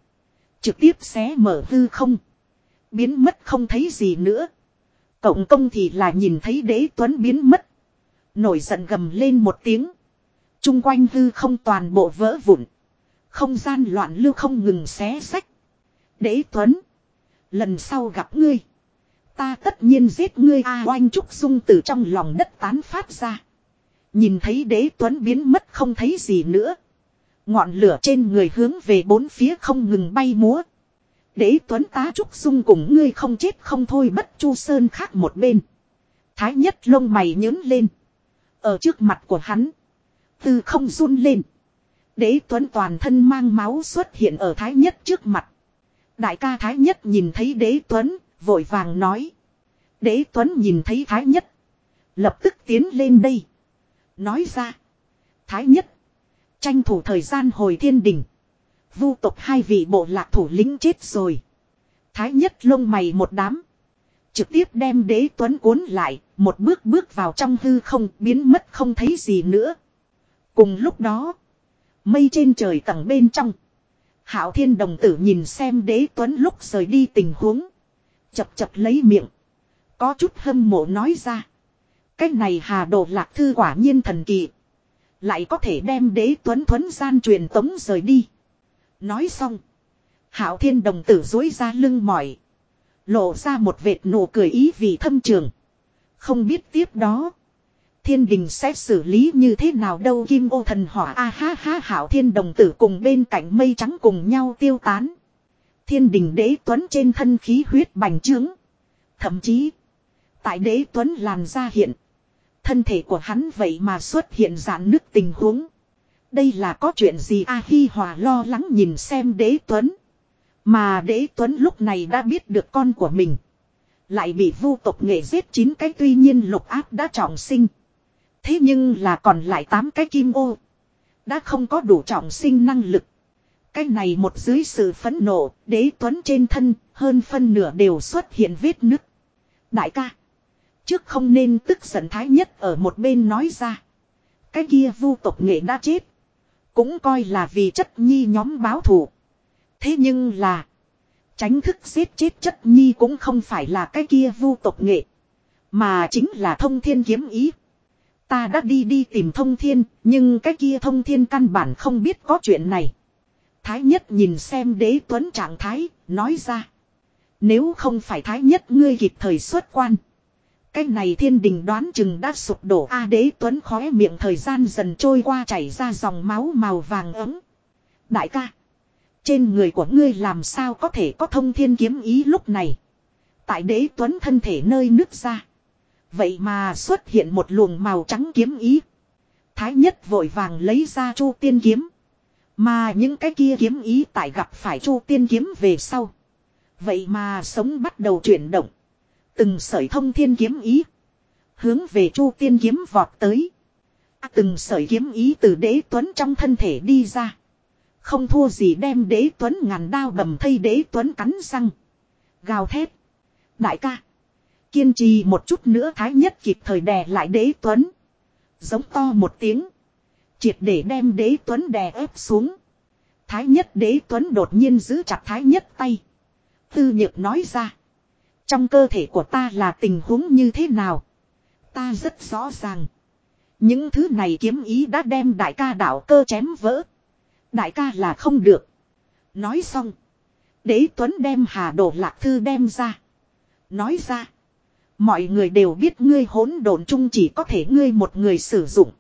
Speaker 1: Trực tiếp xé mở hư không. Biến mất không thấy gì nữa. Cộng công thì là nhìn thấy đế tuấn biến mất. Nổi giận gầm lên một tiếng. Trung quanh hư không toàn bộ vỡ vụn. Không gian loạn lưu không ngừng xé sách. Đế Tuấn. Lần sau gặp ngươi. Ta tất nhiên giết ngươi A oanh trúc dung từ trong lòng đất tán phát ra. Nhìn thấy đế Tuấn biến mất không thấy gì nữa. Ngọn lửa trên người hướng về bốn phía không ngừng bay múa. Đế Tuấn tá trúc dung cùng ngươi không chết không thôi bất chu sơn khác một bên. Thái nhất lông mày nhớn lên. Ở trước mặt của hắn. Từ không run lên. Đế Tuấn toàn thân mang máu xuất hiện ở Thái Nhất trước mặt. Đại ca Thái Nhất nhìn thấy Đế Tuấn, vội vàng nói. Đế Tuấn nhìn thấy Thái Nhất. Lập tức tiến lên đây. Nói ra. Thái Nhất. Tranh thủ thời gian hồi thiên đình. Vu tộc hai vị bộ lạc thủ lĩnh chết rồi. Thái Nhất lông mày một đám. Trực tiếp đem đế tuấn cuốn lại, một bước bước vào trong hư không biến mất không thấy gì nữa. Cùng lúc đó, Mây trên trời tầng bên trong. Hảo thiên đồng tử nhìn xem đế tuấn lúc rời đi tình huống. Chập chập lấy miệng. Có chút hâm mộ nói ra. Cái này hà đồ lạc thư quả nhiên thần kỳ. Lại có thể đem đế tuấn thuấn gian truyền tống rời đi. Nói xong. Hảo thiên đồng tử dối ra lưng mỏi. Lộ ra một vệt nụ cười ý vì thâm trường. Không biết tiếp đó. Thiên đình sẽ xử lý như thế nào đâu kim ô thần hỏa a ha ha hảo thiên đồng tử cùng bên cạnh mây trắng cùng nhau tiêu tán. Thiên đình đế tuấn trên thân khí huyết bành trướng. Thậm chí, tại đế tuấn làn ra hiện. Thân thể của hắn vậy mà xuất hiện giãn nước tình huống. Đây là có chuyện gì a hi hòa lo lắng nhìn xem đế tuấn. Mà đế tuấn lúc này đã biết được con của mình. Lại bị vu tộc nghệ giết chín cái tuy nhiên lục áp đã trọng sinh. Thế nhưng là còn lại 8 cái kim ô. Đã không có đủ trọng sinh năng lực. Cái này một dưới sự phẫn nộ, đế tuấn trên thân, Hơn phân nửa đều xuất hiện vết nứt. Đại ca. Trước không nên tức giận thái nhất ở một bên nói ra. Cái kia vu tộc nghệ đã chết. Cũng coi là vì chất nhi nhóm báo thù. Thế nhưng là. Tránh thức giết chết chất nhi cũng không phải là cái kia vu tộc nghệ. Mà chính là thông thiên kiếm ý. Ta đã đi đi tìm thông thiên, nhưng cái kia thông thiên căn bản không biết có chuyện này. Thái nhất nhìn xem đế tuấn trạng thái, nói ra. Nếu không phải thái nhất ngươi kịp thời xuất quan. Cái này thiên đình đoán chừng đã sụp đổ A đế tuấn khóe miệng thời gian dần trôi qua chảy ra dòng máu màu vàng ấm. Đại ca. Trên người của ngươi làm sao có thể có thông thiên kiếm ý lúc này. Tại đế tuấn thân thể nơi nứt ra. Vậy mà xuất hiện một luồng màu trắng kiếm ý. Thái nhất vội vàng lấy ra chu tiên kiếm. Mà những cái kia kiếm ý tại gặp phải chu tiên kiếm về sau. Vậy mà sống bắt đầu chuyển động. Từng sợi thông thiên kiếm ý. Hướng về chu tiên kiếm vọt tới. À, từng sợi kiếm ý từ đế tuấn trong thân thể đi ra. Không thua gì đem đế tuấn ngàn đao bầm thây đế tuấn cắn răng. Gào thét. Đại ca. Kiên trì một chút nữa thái nhất kịp thời đè lại đế tuấn. Giống to một tiếng. Triệt để đem đế tuấn đè ép xuống. Thái nhất đế tuấn đột nhiên giữ chặt thái nhất tay. Tư nhược nói ra. Trong cơ thể của ta là tình huống như thế nào? Ta rất rõ ràng. Những thứ này kiếm ý đã đem đại ca đạo cơ chém vỡ. Đại ca là không được. Nói xong. Đế Tuấn đem Hà Đồ Lạc Thư đem ra. Nói ra. Mọi người đều biết ngươi hỗn độn chung chỉ có thể ngươi một người sử dụng.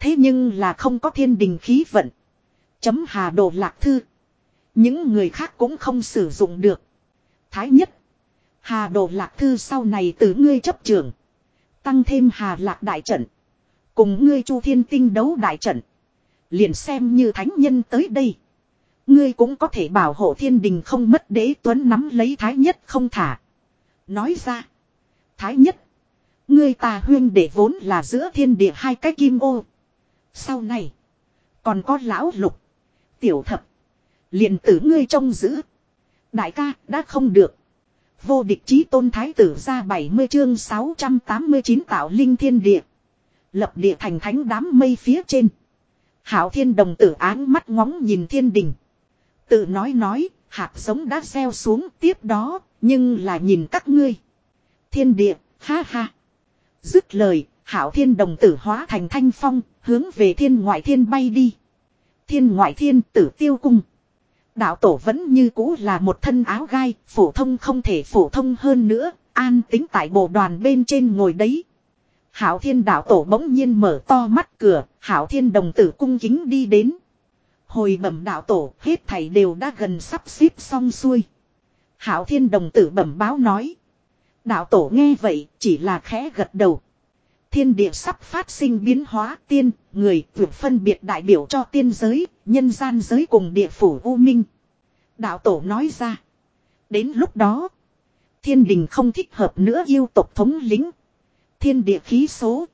Speaker 1: Thế nhưng là không có thiên đình khí vận. Chấm Hà Đồ Lạc Thư. Những người khác cũng không sử dụng được. Thái nhất. Hà Đồ Lạc Thư sau này từ ngươi chấp trưởng. Tăng thêm Hà Lạc Đại Trận. Cùng ngươi Chu Thiên Tinh đấu Đại Trận. Liền xem như thánh nhân tới đây. Ngươi cũng có thể bảo hộ thiên đình không mất đế tuấn nắm lấy thái nhất không thả. Nói ra. Thái nhất. Ngươi tà huyên để vốn là giữa thiên địa hai cái kim ô. Sau này. Còn có lão lục. Tiểu thập. liền tử ngươi trông giữ. Đại ca đã không được. Vô địch chí tôn thái tử ra 70 chương 689 tạo linh thiên địa. Lập địa thành thánh đám mây phía trên. Hảo thiên đồng tử áng mắt ngóng nhìn thiên đình. Tự nói nói, hạt giống đã gieo xuống tiếp đó, nhưng là nhìn các ngươi. Thiên địa, ha ha. Dứt lời, hảo thiên đồng tử hóa thành thanh phong, hướng về thiên ngoại thiên bay đi. Thiên ngoại thiên tử tiêu cung. Đạo tổ vẫn như cũ là một thân áo gai, phổ thông không thể phổ thông hơn nữa, an tính tại bộ đoàn bên trên ngồi đấy. Hảo thiên đạo tổ bỗng nhiên mở to mắt cửa, hảo thiên đồng tử cung kính đi đến. Hồi bẩm đạo tổ, hết thảy đều đã gần sắp xếp xong xuôi. Hảo thiên đồng tử bẩm báo nói. Đạo tổ nghe vậy, chỉ là khẽ gật đầu. Thiên địa sắp phát sinh biến hóa tiên, người vượt phân biệt đại biểu cho tiên giới, nhân gian giới cùng địa phủ U Minh. Đạo tổ nói ra. Đến lúc đó, thiên đình không thích hợp nữa yêu tộc thống lính. Thiên địa khí số,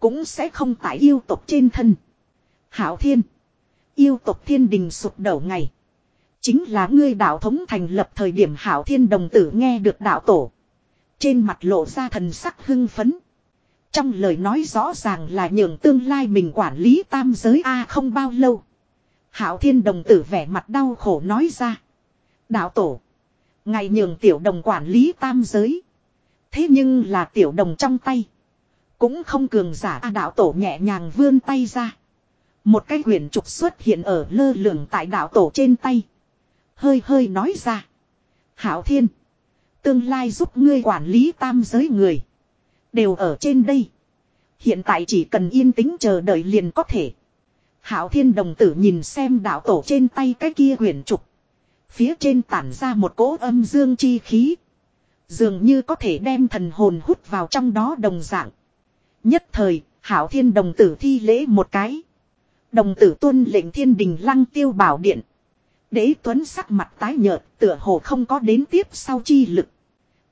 Speaker 1: cũng sẽ không tại yêu tộc trên thân. Hảo thiên, yêu tộc thiên đình sụp đổ ngày. Chính là ngươi đạo thống thành lập thời điểm hảo thiên đồng tử nghe được đạo tổ. Trên mặt lộ ra thần sắc hưng phấn. Trong lời nói rõ ràng là nhường tương lai mình quản lý tam giới A không bao lâu. Hảo thiên đồng tử vẻ mặt đau khổ nói ra. Đạo tổ. Ngày nhường tiểu đồng quản lý tam giới. Thế nhưng là tiểu đồng trong tay. Cũng không cường giả A đạo tổ nhẹ nhàng vươn tay ra. Một cái quyển trục xuất hiện ở lơ lửng tại đạo tổ trên tay. Hơi hơi nói ra. Hảo thiên. Tương lai giúp ngươi quản lý tam giới người. Đều ở trên đây. Hiện tại chỉ cần yên tĩnh chờ đợi liền có thể. Hảo thiên đồng tử nhìn xem đạo tổ trên tay cái kia huyền trục. Phía trên tản ra một cỗ âm dương chi khí. Dường như có thể đem thần hồn hút vào trong đó đồng dạng. Nhất thời, hảo thiên đồng tử thi lễ một cái. Đồng tử tuân lệnh thiên đình lăng tiêu bảo điện. Đế tuấn sắc mặt tái nhợt, tựa hồ không có đến tiếp sau chi lực.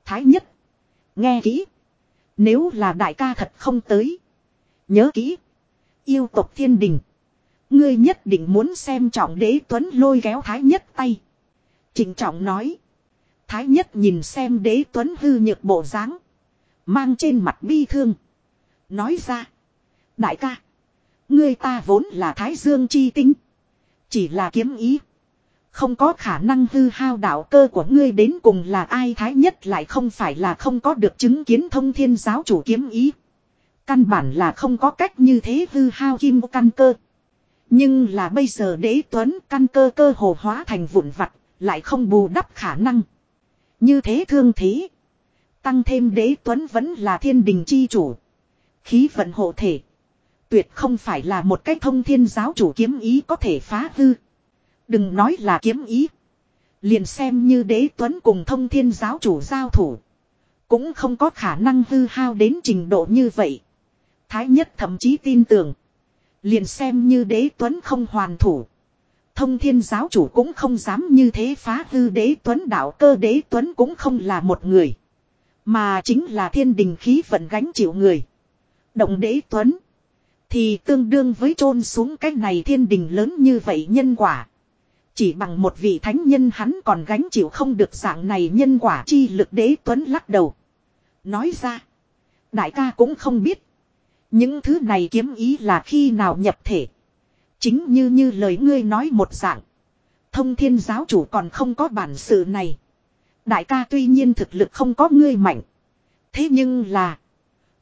Speaker 1: Thái nhất. Nghe kỹ. Nếu là đại ca thật không tới. Nhớ kỹ. Yêu tộc thiên đình. Ngươi nhất định muốn xem trọng đế tuấn lôi kéo thái nhất tay. Trình trọng nói. Thái nhất nhìn xem đế tuấn hư nhược bộ dáng, Mang trên mặt bi thương. Nói ra. Đại ca. Ngươi ta vốn là thái dương chi tinh. Chỉ là kiếm ý. Không có khả năng hư hao đạo cơ của ngươi đến cùng là ai thái nhất lại không phải là không có được chứng kiến thông thiên giáo chủ kiếm ý. Căn bản là không có cách như thế hư hao kim căn cơ. Nhưng là bây giờ đế tuấn căn cơ cơ hồ hóa thành vụn vặt, lại không bù đắp khả năng. Như thế thương thế. Tăng thêm đế tuấn vẫn là thiên đình chi chủ. Khí vận hộ thể. Tuyệt không phải là một cái thông thiên giáo chủ kiếm ý có thể phá hư. Đừng nói là kiếm ý. Liền xem như đế tuấn cùng thông thiên giáo chủ giao thủ. Cũng không có khả năng hư hao đến trình độ như vậy. Thái nhất thậm chí tin tưởng. Liền xem như đế tuấn không hoàn thủ. Thông thiên giáo chủ cũng không dám như thế phá hư đế tuấn đạo cơ đế tuấn cũng không là một người. Mà chính là thiên đình khí vận gánh chịu người. Động đế tuấn. Thì tương đương với chôn xuống cái này thiên đình lớn như vậy nhân quả. Chỉ bằng một vị thánh nhân hắn còn gánh chịu không được dạng này nhân quả chi lực đế tuấn lắc đầu. Nói ra. Đại ca cũng không biết. Những thứ này kiếm ý là khi nào nhập thể. Chính như như lời ngươi nói một dạng. Thông thiên giáo chủ còn không có bản sự này. Đại ca tuy nhiên thực lực không có ngươi mạnh. Thế nhưng là.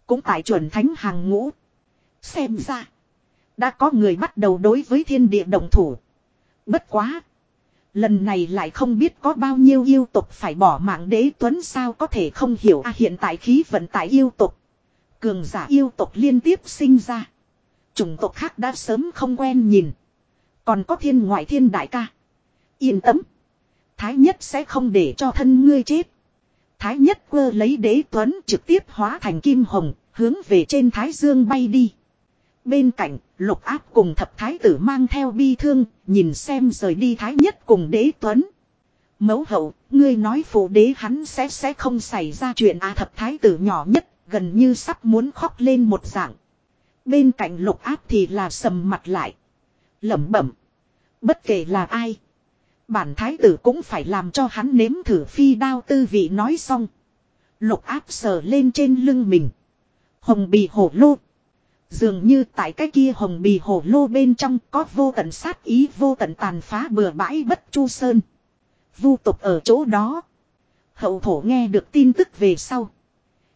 Speaker 1: Cũng tại chuẩn thánh hàng ngũ. Xem ra. Đã có người bắt đầu đối với thiên địa đồng thủ. Bất quá. Lần này lại không biết có bao nhiêu yêu tục phải bỏ mạng đế tuấn sao có thể không hiểu à hiện tại khí vận tại yêu tục. Cường giả yêu tục liên tiếp sinh ra. Chủng tộc khác đã sớm không quen nhìn. Còn có thiên ngoại thiên đại ca. Yên tâm. Thái nhất sẽ không để cho thân ngươi chết. Thái nhất quơ lấy đế tuấn trực tiếp hóa thành kim hồng, hướng về trên thái dương bay đi. Bên cạnh, lục áp cùng thập thái tử mang theo bi thương, nhìn xem rời đi thái nhất cùng đế tuấn. Mấu hậu, ngươi nói phụ đế hắn sẽ sẽ không xảy ra chuyện à thập thái tử nhỏ nhất, gần như sắp muốn khóc lên một dạng. Bên cạnh lục áp thì là sầm mặt lại. lẩm bẩm. Bất kể là ai. Bản thái tử cũng phải làm cho hắn nếm thử phi đao tư vị nói xong. Lục áp sờ lên trên lưng mình. Hồng bì hổ lô. Dường như tại cái kia hồng bì hổ lô bên trong có vô tận sát ý, vô tận tàn phá bừa bãi bất chu sơn. Vu tục ở chỗ đó. Hậu thổ nghe được tin tức về sau.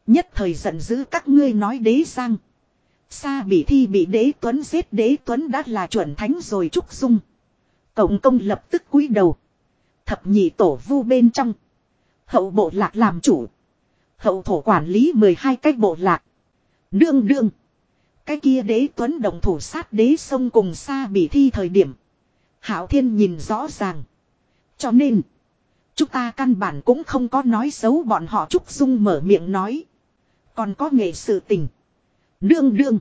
Speaker 1: Nhất thời giận dữ các ngươi nói đế sang Sa bị thi bị đế tuấn giết đế tuấn đã là chuẩn thánh rồi trúc dung. Cộng công lập tức cúi đầu. Thập nhị tổ vu bên trong. Hậu bộ lạc làm chủ. Hậu thổ quản lý 12 cái bộ lạc. Đương đương. Cái kia đế tuấn động thủ sát đế sông cùng xa bị thi thời điểm. Hảo thiên nhìn rõ ràng. Cho nên. Chúng ta căn bản cũng không có nói xấu bọn họ Trúc Dung mở miệng nói. Còn có nghệ sự tình. Đương đương.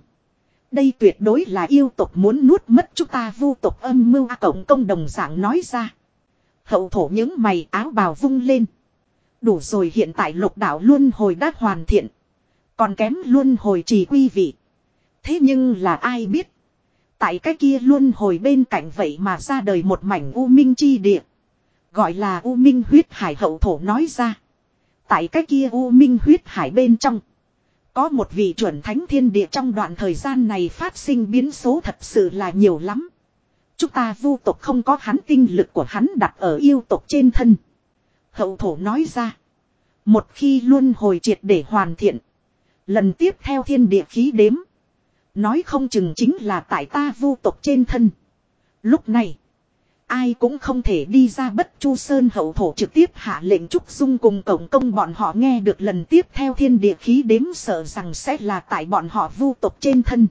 Speaker 1: Đây tuyệt đối là yêu tộc muốn nuốt mất chúng ta vu tộc âm mưu A cộng công đồng dạng nói ra. Hậu thổ những mày áo bào vung lên. Đủ rồi hiện tại lục đạo luôn hồi đã hoàn thiện. Còn kém luôn hồi trì quy vị. Thế nhưng là ai biết. Tại cái kia luôn hồi bên cạnh vậy mà ra đời một mảnh u minh chi địa. Gọi là u minh huyết hải hậu thổ nói ra. Tại cái kia u minh huyết hải bên trong. Có một vị chuẩn thánh thiên địa trong đoạn thời gian này phát sinh biến số thật sự là nhiều lắm. Chúng ta vu tộc không có hắn tinh lực của hắn đặt ở yêu tộc trên thân. Hậu thổ nói ra. Một khi luôn hồi triệt để hoàn thiện. Lần tiếp theo thiên địa khí đếm. Nói không chừng chính là tại ta vu tộc trên thân. Lúc này. Ai cũng không thể đi ra bất chu sơn hậu thổ trực tiếp hạ lệnh trúc dung cùng cổng công bọn họ nghe được lần tiếp theo thiên địa khí đếm sợ rằng sẽ là tại bọn họ vu tộc trên thân.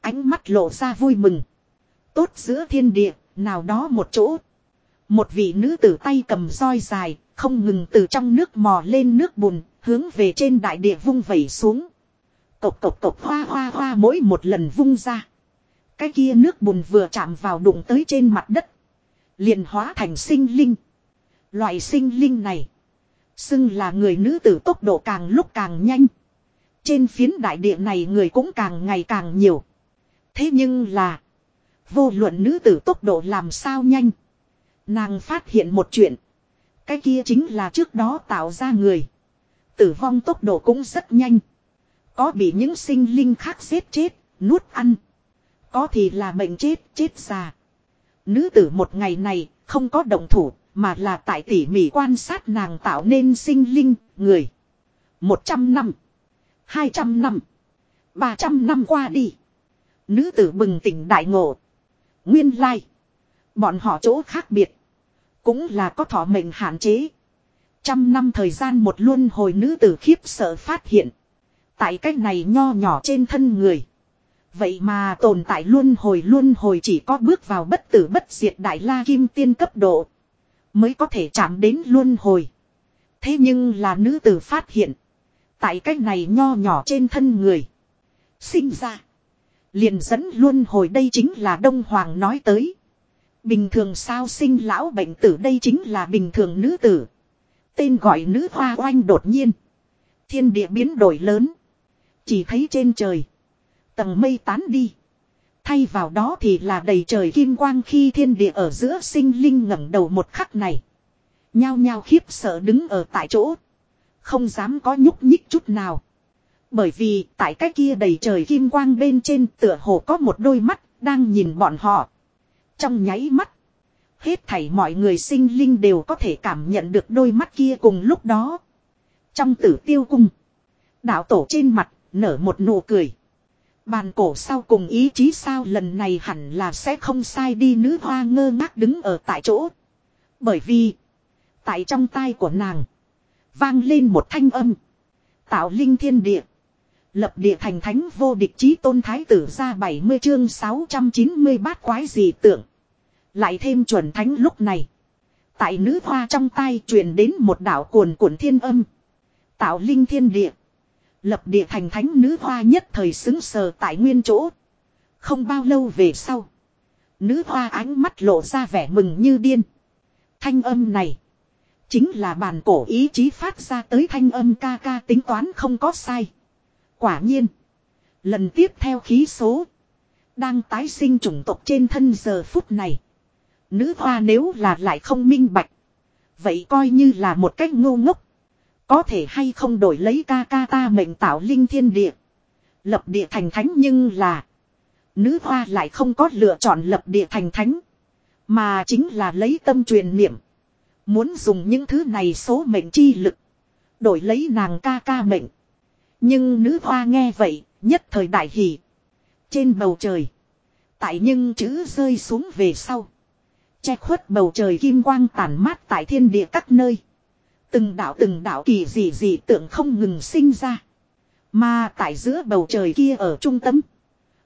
Speaker 1: Ánh mắt lộ ra vui mừng. Tốt giữa thiên địa, nào đó một chỗ. Một vị nữ tử tay cầm roi dài, không ngừng từ trong nước mò lên nước bùn, hướng về trên đại địa vung vẩy xuống. Cộc cộc cộc hoa hoa hoa mỗi một lần vung ra. Cái kia nước bùn vừa chạm vào đụng tới trên mặt đất liền hóa thành sinh linh. Loại sinh linh này. Xưng là người nữ tử tốc độ càng lúc càng nhanh. Trên phiến đại địa này người cũng càng ngày càng nhiều. Thế nhưng là. Vô luận nữ tử tốc độ làm sao nhanh. Nàng phát hiện một chuyện. Cái kia chính là trước đó tạo ra người. Tử vong tốc độ cũng rất nhanh. Có bị những sinh linh khác giết chết, nuốt ăn. Có thì là bệnh chết, chết già. Nữ tử một ngày này không có động thủ mà là tại tỉ mỉ quan sát nàng tạo nên sinh linh, người. Một trăm năm. Hai trăm năm. Ba trăm năm qua đi. Nữ tử bừng tỉnh đại ngộ. Nguyên lai. Bọn họ chỗ khác biệt. Cũng là có thọ mệnh hạn chế. Trăm năm thời gian một luân hồi nữ tử khiếp sợ phát hiện. Tại cách này nho nhỏ trên thân người. Vậy mà tồn tại luôn hồi luôn hồi chỉ có bước vào bất tử bất diệt đại la kim tiên cấp độ. Mới có thể chạm đến luôn hồi. Thế nhưng là nữ tử phát hiện. Tại cách này nho nhỏ trên thân người. Sinh ra. Liền dẫn luôn hồi đây chính là Đông Hoàng nói tới. Bình thường sao sinh lão bệnh tử đây chính là bình thường nữ tử. Tên gọi nữ hoa oanh đột nhiên. Thiên địa biến đổi lớn. Chỉ thấy trên trời. Tầng mây tán đi. Thay vào đó thì là đầy trời kim quang khi thiên địa ở giữa sinh linh ngẩng đầu một khắc này. Nhao nhao khiếp sợ đứng ở tại chỗ. Không dám có nhúc nhích chút nào. Bởi vì tại cái kia đầy trời kim quang bên trên tựa hồ có một đôi mắt đang nhìn bọn họ. Trong nháy mắt. Hết thảy mọi người sinh linh đều có thể cảm nhận được đôi mắt kia cùng lúc đó. Trong tử tiêu cung. Đạo tổ trên mặt nở một nụ cười. Bàn cổ sau cùng ý chí sao lần này hẳn là sẽ không sai đi nữ hoa ngơ ngác đứng ở tại chỗ. Bởi vì. Tại trong tai của nàng. Vang lên một thanh âm. Tạo linh thiên địa. Lập địa thành thánh vô địch chí tôn thái tử ra 70 chương 690 bát quái gì tưởng. Lại thêm chuẩn thánh lúc này. Tại nữ hoa trong tai truyền đến một đạo cuồn cuộn thiên âm. Tạo linh thiên địa. Lập địa thành thánh nữ hoa nhất thời xứng sờ tại nguyên chỗ. Không bao lâu về sau. Nữ hoa ánh mắt lộ ra vẻ mừng như điên. Thanh âm này. Chính là bàn cổ ý chí phát ra tới thanh âm ca ca tính toán không có sai. Quả nhiên. Lần tiếp theo khí số. Đang tái sinh chủng tộc trên thân giờ phút này. Nữ hoa nếu là lại không minh bạch. Vậy coi như là một cách ngu ngốc. Có thể hay không đổi lấy ca ca ta mệnh tạo linh thiên địa. Lập địa thành thánh nhưng là. Nữ hoa lại không có lựa chọn lập địa thành thánh. Mà chính là lấy tâm truyền niệm. Muốn dùng những thứ này số mệnh chi lực. Đổi lấy nàng ca ca mệnh. Nhưng nữ hoa nghe vậy, nhất thời đại hỷ. Trên bầu trời. Tại nhưng chữ rơi xuống về sau. Che khuất bầu trời kim quang tản mát tại thiên địa các nơi. Từng đạo từng đạo kỳ dị dị tượng không ngừng sinh ra. Mà tại giữa bầu trời kia ở trung tâm.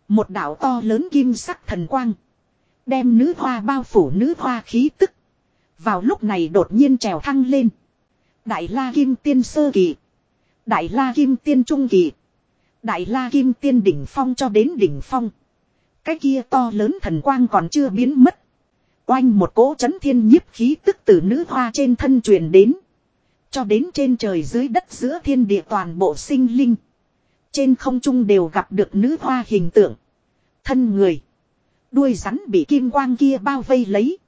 Speaker 1: Một đạo to lớn kim sắc thần quang. Đem nữ hoa bao phủ nữ hoa khí tức. Vào lúc này đột nhiên trèo thăng lên. Đại la kim tiên sơ kỳ. Đại la kim tiên trung kỳ. Đại la kim tiên đỉnh phong cho đến đỉnh phong. Cái kia to lớn thần quang còn chưa biến mất. Oanh một cỗ chấn thiên nhiếp khí tức từ nữ hoa trên thân truyền đến. Cho đến trên trời dưới đất giữa thiên địa toàn bộ sinh linh. Trên không trung đều gặp được nữ hoa hình tượng. Thân người. Đuôi rắn bị kim quang kia bao vây lấy.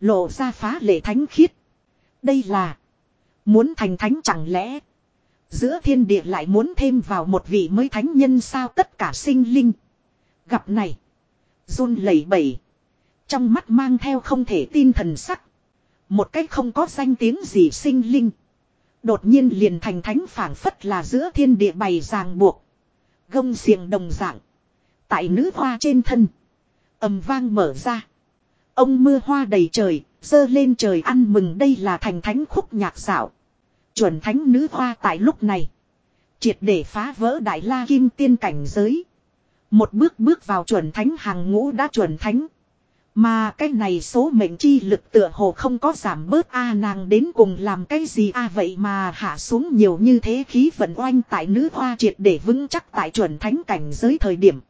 Speaker 1: Lộ ra phá lệ thánh khiết. Đây là. Muốn thành thánh chẳng lẽ. Giữa thiên địa lại muốn thêm vào một vị mới thánh nhân sao tất cả sinh linh. Gặp này. run lẩy bẩy. Trong mắt mang theo không thể tin thần sắc. Một cách không có danh tiếng gì sinh linh. Đột nhiên liền thành thánh phảng phất là giữa thiên địa bày ràng buộc. Gông xiềng đồng dạng. Tại nữ hoa trên thân. ầm vang mở ra. Ông mưa hoa đầy trời, dơ lên trời ăn mừng đây là thành thánh khúc nhạc xảo. Chuẩn thánh nữ hoa tại lúc này. Triệt để phá vỡ đại la kim tiên cảnh giới. Một bước bước vào chuẩn thánh hàng ngũ đã chuẩn thánh. Mà cái này số mệnh chi lực tựa hồ không có giảm bớt a nàng đến cùng làm cái gì a vậy mà hạ xuống nhiều như thế khí vận oanh tại nữ hoa triệt để vững chắc tại chuẩn thánh cảnh giới thời điểm.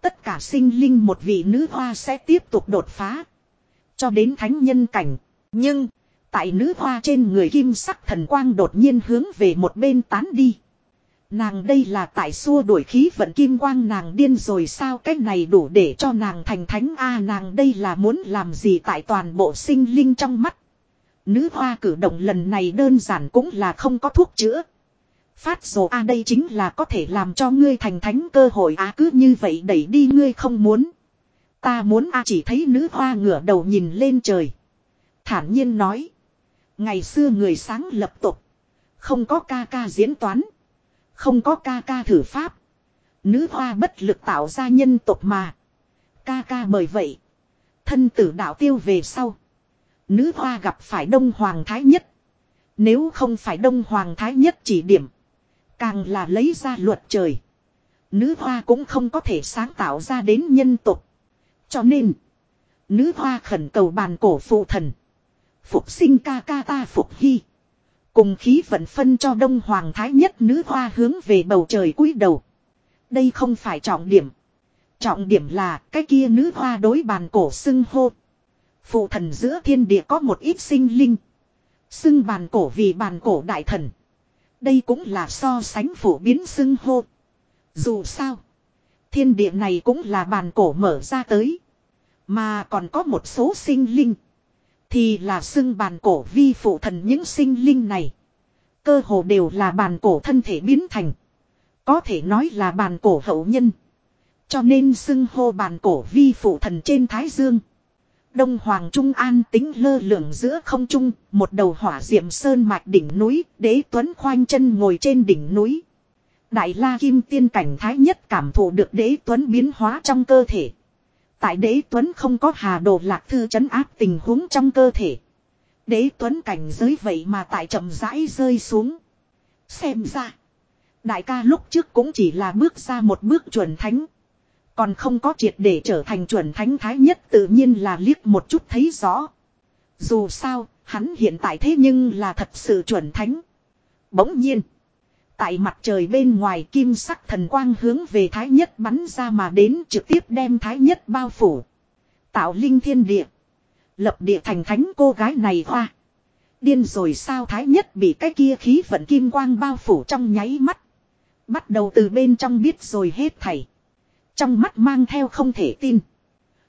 Speaker 1: Tất cả sinh linh một vị nữ hoa sẽ tiếp tục đột phá. Cho đến thánh nhân cảnh. Nhưng, tại nữ hoa trên người kim sắc thần quang đột nhiên hướng về một bên tán đi. Nàng đây là tại xua đuổi khí vận kim quang nàng điên rồi sao cái này đủ để cho nàng thành thánh a nàng đây là muốn làm gì tại toàn bộ sinh linh trong mắt. Nữ hoa cử động lần này đơn giản cũng là không có thuốc chữa. Phát rồ, a, đây chính là có thể làm cho ngươi thành thánh cơ hội a cứ như vậy đẩy đi ngươi không muốn. Ta muốn a chỉ thấy nữ hoa ngửa đầu nhìn lên trời. Thản nhiên nói. Ngày xưa người sáng lập tục. Không có ca ca diễn toán. Không có ca ca thử pháp. Nữ hoa bất lực tạo ra nhân tộc mà. Ca ca bởi vậy. Thân tử đạo tiêu về sau. Nữ hoa gặp phải Đông Hoàng Thái Nhất. Nếu không phải Đông Hoàng Thái Nhất chỉ điểm. Càng là lấy ra luật trời. Nữ hoa cũng không có thể sáng tạo ra đến nhân tục. Cho nên. Nữ hoa khẩn cầu bàn cổ phụ thần. Phục sinh ca ca ta phục hy. Cùng khí vận phân cho Đông Hoàng Thái Nhất nữ hoa hướng về bầu trời cúi đầu. Đây không phải trọng điểm. Trọng điểm là cái kia nữ hoa đối bàn cổ xưng hô. Phụ thần giữa thiên địa có một ít sinh linh. Xưng bàn cổ vì bàn cổ đại thần. Đây cũng là so sánh phổ biến xưng hô. Dù sao. Thiên địa này cũng là bàn cổ mở ra tới. Mà còn có một số sinh linh. Thì là xưng bàn cổ vi phụ thần những sinh linh này. Cơ hồ đều là bàn cổ thân thể biến thành. Có thể nói là bàn cổ hậu nhân. Cho nên xưng hô bàn cổ vi phụ thần trên Thái Dương. Đông Hoàng Trung An tính lơ lửng giữa không trung, một đầu hỏa diệm sơn mạch đỉnh núi, đế tuấn khoanh chân ngồi trên đỉnh núi. Đại la kim tiên cảnh thái nhất cảm thụ được đế tuấn biến hóa trong cơ thể. Tại đế tuấn không có hà đồ lạc thư chấn áp tình huống trong cơ thể. Đế tuấn cảnh giới vậy mà tại chậm rãi rơi xuống. Xem ra. Đại ca lúc trước cũng chỉ là bước ra một bước chuẩn thánh. Còn không có triệt để trở thành chuẩn thánh thái nhất tự nhiên là liếc một chút thấy rõ. Dù sao, hắn hiện tại thế nhưng là thật sự chuẩn thánh. Bỗng nhiên. Tại mặt trời bên ngoài kim sắc thần quang hướng về thái nhất bắn ra mà đến trực tiếp đem thái nhất bao phủ. Tạo linh thiên địa. Lập địa thành thánh cô gái này hoa. Điên rồi sao thái nhất bị cái kia khí vận kim quang bao phủ trong nháy mắt. Bắt đầu từ bên trong biết rồi hết thảy. Trong mắt mang theo không thể tin.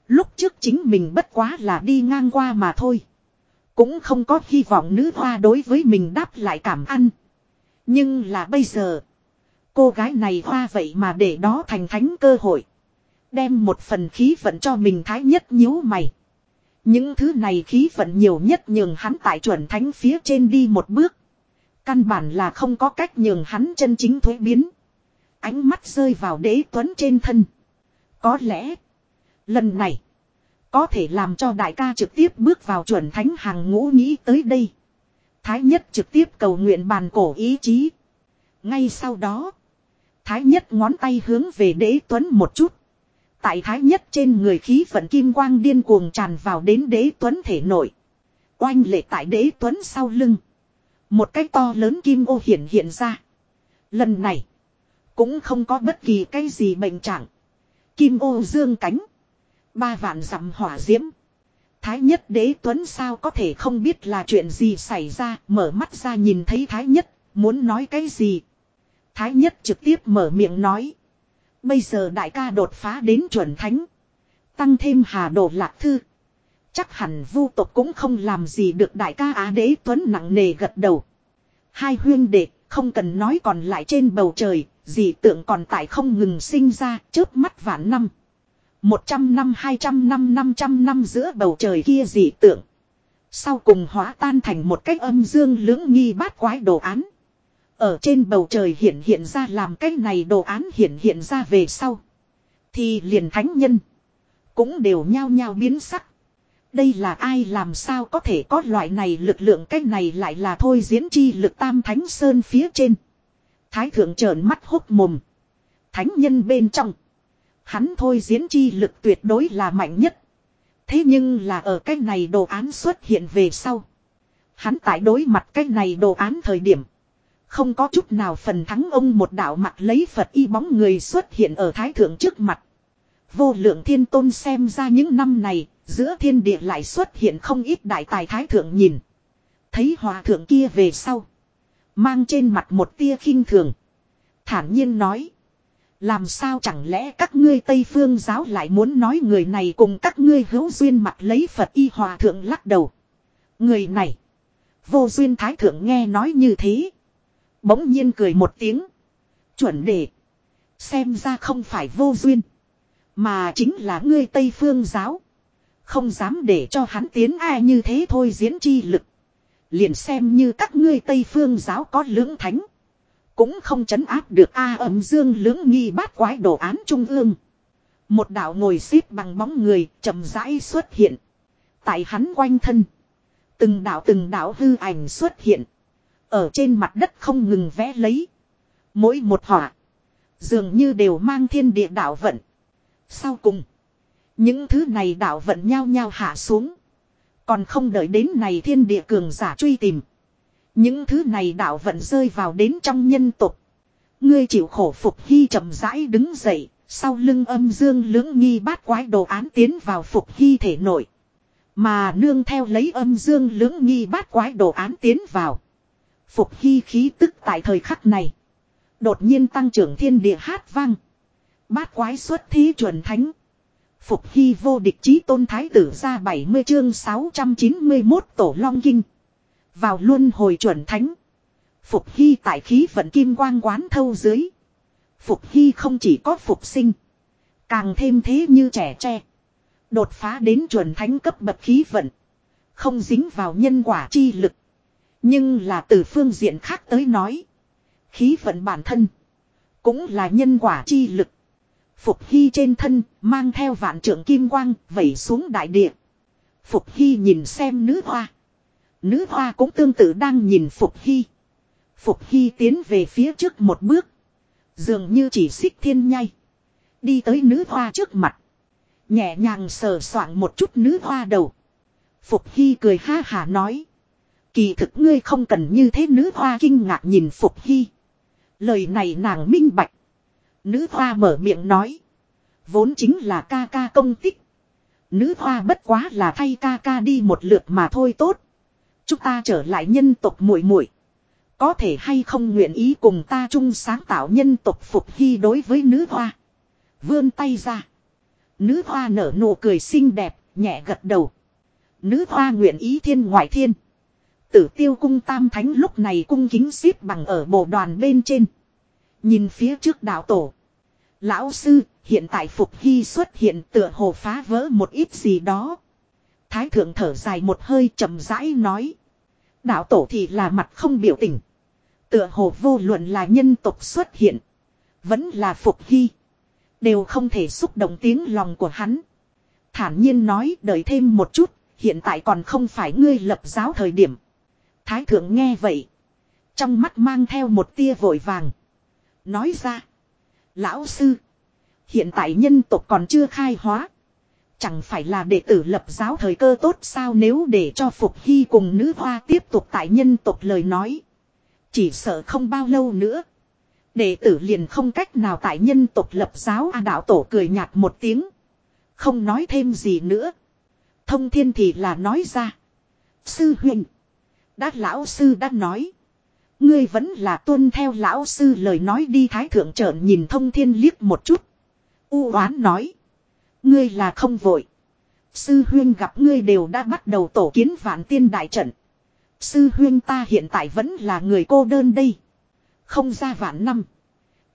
Speaker 1: Lúc trước chính mình bất quá là đi ngang qua mà thôi. Cũng không có hy vọng nữ hoa đối với mình đáp lại cảm ăn. Nhưng là bây giờ. Cô gái này hoa vậy mà để đó thành thánh cơ hội. Đem một phần khí vận cho mình thái nhất nhíu mày. Những thứ này khí vận nhiều nhất nhường hắn tại chuẩn thánh phía trên đi một bước. Căn bản là không có cách nhường hắn chân chính thuế biến. Ánh mắt rơi vào đế tuấn trên thân. Có lẽ. Lần này. Có thể làm cho đại ca trực tiếp bước vào chuẩn thánh hàng ngũ nghĩ tới đây. Thái nhất trực tiếp cầu nguyện bàn cổ ý chí. Ngay sau đó. Thái nhất ngón tay hướng về đế tuấn một chút. Tại thái nhất trên người khí vận kim quang điên cuồng tràn vào đến đế tuấn thể nội. Oanh lệ tại đế tuấn sau lưng. Một cái to lớn kim ô hiển hiện ra. Lần này. Cũng không có bất kỳ cái gì bệnh trạng. Kim ô dương cánh. Ba vạn dặm hỏa diễm. Thái nhất đế tuấn sao có thể không biết là chuyện gì xảy ra, mở mắt ra nhìn thấy thái nhất, muốn nói cái gì. Thái nhất trực tiếp mở miệng nói. Bây giờ đại ca đột phá đến chuẩn thánh. Tăng thêm hà đồ lạc thư. Chắc hẳn vu tộc cũng không làm gì được đại ca á đế tuấn nặng nề gật đầu. Hai huyên đệ, không cần nói còn lại trên bầu trời, dị tượng còn tại không ngừng sinh ra, chớp mắt vạn năm. Một trăm năm, hai trăm năm năm trăm năm giữa bầu trời kia dị tượng. Sau cùng hóa tan thành một cách âm dương lưỡng nghi bát quái đồ án. Ở trên bầu trời hiện hiện ra làm cách này đồ án hiện hiện ra về sau. Thì liền thánh nhân. Cũng đều nhao nhao biến sắc. Đây là ai làm sao có thể có loại này lực lượng cách này lại là thôi diễn chi lực tam thánh sơn phía trên. Thái thượng trợn mắt hốc mồm. Thánh nhân bên trong. Hắn thôi diễn chi lực tuyệt đối là mạnh nhất. Thế nhưng là ở cái này đồ án xuất hiện về sau. Hắn tại đối mặt cái này đồ án thời điểm. Không có chút nào phần thắng ông một đạo mặt lấy Phật y bóng người xuất hiện ở thái thượng trước mặt. Vô lượng thiên tôn xem ra những năm này, giữa thiên địa lại xuất hiện không ít đại tài thái thượng nhìn. Thấy hòa thượng kia về sau. Mang trên mặt một tia khinh thường. Thản nhiên nói. Làm sao chẳng lẽ các ngươi Tây Phương giáo lại muốn nói người này cùng các ngươi hữu duyên mặt lấy Phật y hòa thượng lắc đầu. Người này. Vô duyên thái thượng nghe nói như thế. Bỗng nhiên cười một tiếng. Chuẩn đề. Xem ra không phải vô duyên. Mà chính là ngươi Tây Phương giáo. Không dám để cho hắn tiến ai như thế thôi diễn chi lực. Liền xem như các ngươi Tây Phương giáo có lưỡng thánh. Cũng không chấn áp được A ấm dương lưỡng nghi bát quái đồ án trung ương. Một đạo ngồi xếp bằng bóng người chậm rãi xuất hiện. Tại hắn quanh thân. Từng đạo từng đạo hư ảnh xuất hiện. Ở trên mặt đất không ngừng vẽ lấy. Mỗi một họa. Dường như đều mang thiên địa đạo vận. Sau cùng. Những thứ này đạo vận nhau nhau hạ xuống. Còn không đợi đến này thiên địa cường giả truy tìm. Những thứ này đạo vận rơi vào đến trong nhân tục. Ngươi chịu khổ phục hy chậm rãi đứng dậy. Sau lưng âm dương lưỡng nghi bát quái đồ án tiến vào phục hy thể nội. Mà nương theo lấy âm dương lưỡng nghi bát quái đồ án tiến vào. Phục hy khí tức tại thời khắc này. Đột nhiên tăng trưởng thiên địa hát vang. Bát quái xuất thí chuẩn thánh. Phục hy vô địch chí tôn thái tử ra 70 chương 691 tổ long kinh. Vào luôn hồi chuẩn thánh. Phục hy tại khí vận kim quang quán thâu dưới. Phục hy không chỉ có phục sinh. Càng thêm thế như trẻ tre. Đột phá đến chuẩn thánh cấp bậc khí vận. Không dính vào nhân quả chi lực. Nhưng là từ phương diện khác tới nói. Khí vận bản thân. Cũng là nhân quả chi lực. Phục Hy trên thân, mang theo vạn trưởng kim quang, vẩy xuống đại địa. Phục Hy nhìn xem nữ hoa. Nữ hoa cũng tương tự đang nhìn Phục Hy. Phục Hy tiến về phía trước một bước. Dường như chỉ xích thiên nhai. Đi tới nữ hoa trước mặt. Nhẹ nhàng sờ soạn một chút nữ hoa đầu. Phục Hy cười ha hà nói. Kỳ thực ngươi không cần như thế nữ hoa kinh ngạc nhìn Phục Hy. Lời này nàng minh bạch. Nữ hoa mở miệng nói. Vốn chính là ca ca công tích. Nữ hoa bất quá là thay ca ca đi một lượt mà thôi tốt. Chúng ta trở lại nhân tộc muội muội Có thể hay không nguyện ý cùng ta chung sáng tạo nhân tộc phục hy đối với nữ hoa. Vươn tay ra. Nữ hoa nở nụ cười xinh đẹp, nhẹ gật đầu. Nữ hoa nguyện ý thiên ngoại thiên. Tử tiêu cung tam thánh lúc này cung kính xếp bằng ở bộ đoàn bên trên. Nhìn phía trước đạo tổ. Lão sư, hiện tại Phục Hy xuất hiện tựa hồ phá vỡ một ít gì đó. Thái thượng thở dài một hơi chậm rãi nói. Đạo tổ thì là mặt không biểu tình. Tựa hồ vô luận là nhân tộc xuất hiện. Vẫn là Phục Hy. Đều không thể xúc động tiếng lòng của hắn. Thản nhiên nói đợi thêm một chút, hiện tại còn không phải ngươi lập giáo thời điểm. Thái thượng nghe vậy. Trong mắt mang theo một tia vội vàng. Nói ra. Lão sư. Hiện tại nhân tộc còn chưa khai hóa. Chẳng phải là đệ tử lập giáo thời cơ tốt sao nếu để cho Phục Hy cùng nữ hoa tiếp tục tại nhân tộc lời nói. Chỉ sợ không bao lâu nữa. Đệ tử liền không cách nào tại nhân tộc lập giáo A đạo tổ cười nhạt một tiếng. Không nói thêm gì nữa. Thông thiên thì là nói ra. Sư huynh. Đã lão sư đã nói. Ngươi vẫn là tuân theo lão sư lời nói đi thái thượng trợn nhìn thông thiên liếc một chút. U oán nói. Ngươi là không vội. Sư huyên gặp ngươi đều đã bắt đầu tổ kiến vạn tiên đại trận. Sư huyên ta hiện tại vẫn là người cô đơn đây. Không ra vạn năm.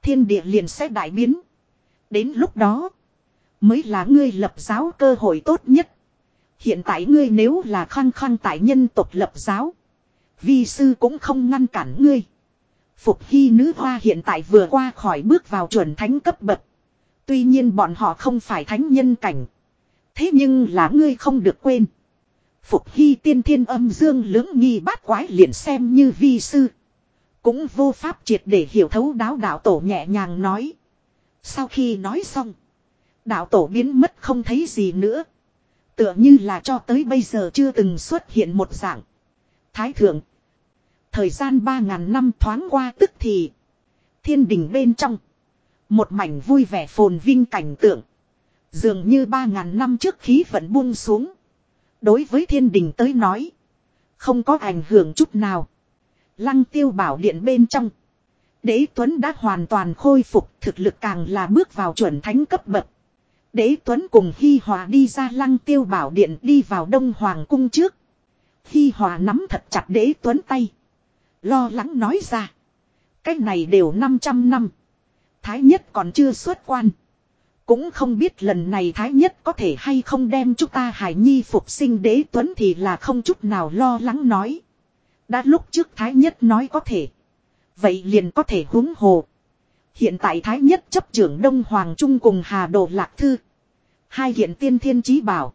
Speaker 1: Thiên địa liền sẽ đại biến. Đến lúc đó. Mới là ngươi lập giáo cơ hội tốt nhất. Hiện tại ngươi nếu là khăng khăng tại nhân tộc lập giáo. Vi sư cũng không ngăn cản ngươi. Phục hy nữ hoa hiện tại vừa qua khỏi bước vào chuẩn thánh cấp bậc. Tuy nhiên bọn họ không phải thánh nhân cảnh. Thế nhưng là ngươi không được quên. Phục hy tiên thiên âm dương lưỡng nghi bát quái liền xem như vi sư. Cũng vô pháp triệt để hiểu thấu đáo đạo tổ nhẹ nhàng nói. Sau khi nói xong. Đạo tổ biến mất không thấy gì nữa. Tựa như là cho tới bây giờ chưa từng xuất hiện một dạng. Thái thượng. Thời gian ba ngàn năm thoáng qua tức thì. Thiên đình bên trong. Một mảnh vui vẻ phồn vinh cảnh tượng. Dường như ba ngàn năm trước khí vẫn buông xuống. Đối với thiên đình tới nói. Không có ảnh hưởng chút nào. Lăng tiêu bảo điện bên trong. Đế Tuấn đã hoàn toàn khôi phục, thực lực càng là bước vào chuẩn thánh cấp bậc. Đế Tuấn cùng Hy Hòa đi ra lăng tiêu bảo điện đi vào Đông Hoàng cung trước. Hy Hòa nắm thật chặt đế tuấn tay. Lo lắng nói ra. Cái này đều 500 năm. Thái nhất còn chưa xuất quan. Cũng không biết lần này Thái nhất có thể hay không đem chúng ta Hải Nhi phục sinh đế tuấn thì là không chút nào lo lắng nói. Đã lúc trước Thái nhất nói có thể. Vậy liền có thể huống hồ. Hiện tại Thái nhất chấp trưởng Đông Hoàng Trung cùng Hà Đồ Lạc Thư. Hai hiện tiên thiên chí bảo.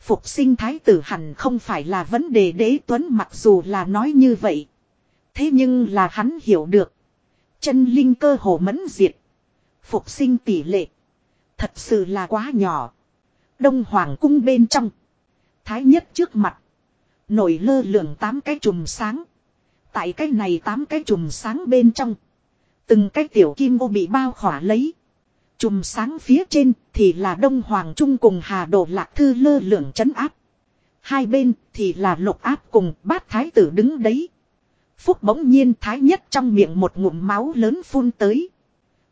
Speaker 1: Phục sinh thái tử hẳn không phải là vấn đề đế tuấn mặc dù là nói như vậy. Thế nhưng là hắn hiểu được. Chân linh cơ hồ mẫn diệt. Phục sinh tỷ lệ. Thật sự là quá nhỏ. Đông Hoàng cung bên trong. Thái nhất trước mặt. Nổi lơ lửng tám cái chùm sáng. Tại cái này tám cái chùm sáng bên trong. Từng cái tiểu kim ô bị bao khỏa lấy. Chùm sáng phía trên thì là Đông Hoàng Trung cùng Hà Đồ Lạc Thư lơ lửng chấn áp. Hai bên thì là lục áp cùng bát thái tử đứng đấy. Phúc bỗng nhiên thái nhất trong miệng một ngụm máu lớn phun tới.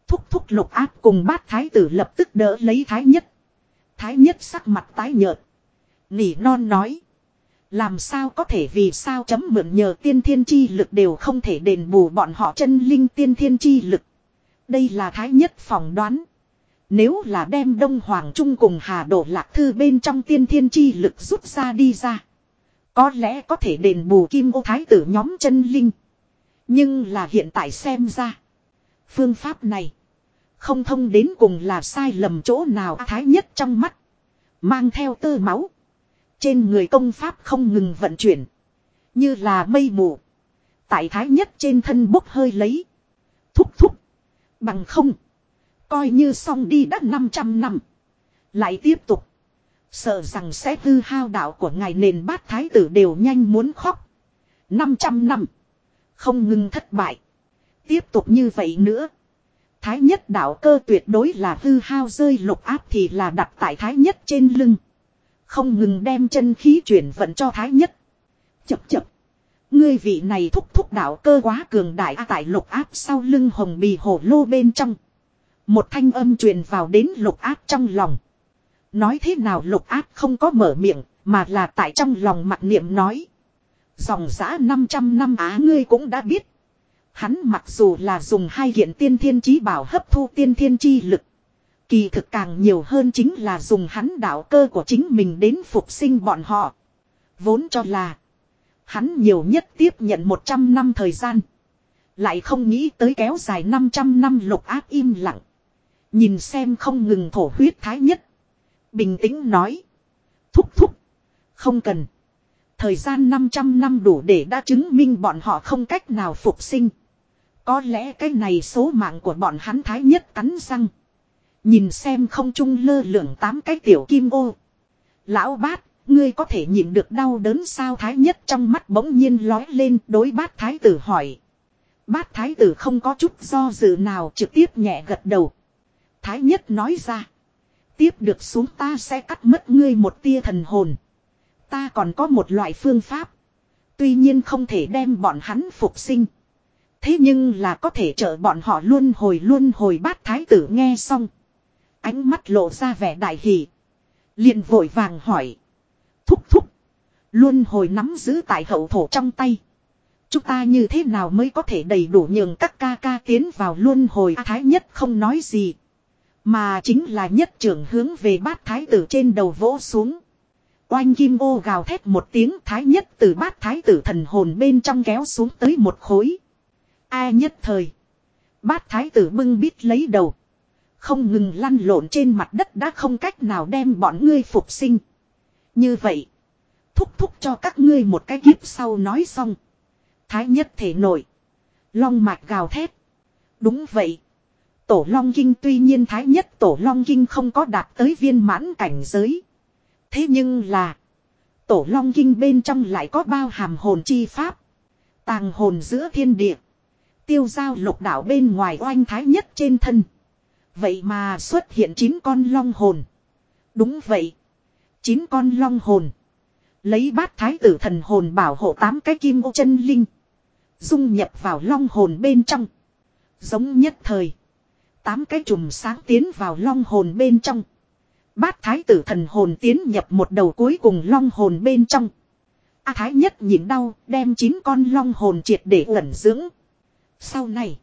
Speaker 1: Thúc thúc lục áp cùng bát thái tử lập tức đỡ lấy thái nhất. Thái nhất sắc mặt tái nhợt. Nỉ non nói. Làm sao có thể vì sao chấm mượn nhờ tiên thiên chi lực đều không thể đền bù bọn họ chân linh tiên thiên chi lực. Đây là thái nhất phỏng đoán. Nếu là đem Đông Hoàng Trung cùng Hà Đổ Lạc Thư bên trong tiên thiên chi lực rút ra đi ra. Có lẽ có thể đền bù kim ô thái tử nhóm chân linh. Nhưng là hiện tại xem ra. Phương pháp này. Không thông đến cùng là sai lầm chỗ nào thái nhất trong mắt. Mang theo tơ máu. Trên người công pháp không ngừng vận chuyển. Như là mây mù. Tại thái nhất trên thân bốc hơi lấy. Thúc thúc. Bằng không. Coi như xong đi đã 500 năm. Lại tiếp tục. Sợ rằng sẽ hư hao đạo của ngài nền bát thái tử đều nhanh muốn khóc. 500 năm. Không ngừng thất bại. Tiếp tục như vậy nữa. Thái nhất đạo cơ tuyệt đối là hư hao rơi lục áp thì là đặt tại thái nhất trên lưng. Không ngừng đem chân khí chuyển vận cho thái nhất. Chập chập. Ngươi vị này thúc thúc đạo cơ quá cường đại tại lục áp sau lưng hồng bì hổ lô bên trong. Một thanh âm truyền vào đến lục áp trong lòng. Nói thế nào lục áp không có mở miệng, mà là tại trong lòng mặt niệm nói. Dòng giã 500 năm á ngươi cũng đã biết. Hắn mặc dù là dùng hai hiện tiên thiên chí bảo hấp thu tiên thiên chi lực. Kỳ thực càng nhiều hơn chính là dùng hắn đạo cơ của chính mình đến phục sinh bọn họ. Vốn cho là. Hắn nhiều nhất tiếp nhận 100 năm thời gian. Lại không nghĩ tới kéo dài 500 năm lục áp im lặng. Nhìn xem không ngừng thổ huyết thái nhất. Bình tĩnh nói. Thúc thúc. Không cần. Thời gian 500 năm đủ để đã chứng minh bọn họ không cách nào phục sinh. Có lẽ cái này số mạng của bọn hắn thái nhất cắn răng. Nhìn xem không trung lơ lửng tám cái tiểu kim ô. Lão bát, ngươi có thể nhìn được đau đớn sao thái nhất trong mắt bỗng nhiên lói lên đối bát thái tử hỏi. Bát thái tử không có chút do dự nào trực tiếp nhẹ gật đầu. Thái nhất nói ra. Tiếp được xuống ta sẽ cắt mất ngươi một tia thần hồn. Ta còn có một loại phương pháp. Tuy nhiên không thể đem bọn hắn phục sinh. Thế nhưng là có thể trợ bọn họ luôn hồi luôn hồi bát thái tử nghe xong. Ánh mắt lộ ra vẻ đại hỷ. liền vội vàng hỏi. Thúc thúc. Luôn hồi nắm giữ tại hậu thổ trong tay. Chúng ta như thế nào mới có thể đầy đủ nhường các ca ca tiến vào luôn hồi thái nhất không nói gì. Mà chính là nhất trưởng hướng về bát thái tử trên đầu vỗ xuống. Oanh kim ô gào thét một tiếng thái nhất từ bát thái tử thần hồn bên trong kéo xuống tới một khối. Ai nhất thời. Bát thái tử bưng bít lấy đầu. Không ngừng lăn lộn trên mặt đất đã không cách nào đem bọn ngươi phục sinh. Như vậy. Thúc thúc cho các ngươi một cái kiếp sau nói xong. Thái nhất thể nổi. Long mạch gào thét. Đúng vậy. Tổ Long Kinh tuy nhiên thái nhất Tổ Long Kinh không có đạt tới viên mãn cảnh giới. Thế nhưng là. Tổ Long Kinh bên trong lại có bao hàm hồn chi pháp. Tàng hồn giữa thiên địa. Tiêu giao lục đảo bên ngoài oanh thái nhất trên thân. Vậy mà xuất hiện chín con long hồn. Đúng vậy. chín con long hồn. Lấy bát thái tử thần hồn bảo hộ tám cái kim ô chân linh. Dung nhập vào long hồn bên trong. Giống nhất thời. Tám cái chùm sáng tiến vào long hồn bên trong. Bát thái tử thần hồn tiến nhập một đầu cuối cùng long hồn bên trong. A Thái nhất nhìn đau, đem chín con long hồn triệt để ẩn dưỡng. Sau này,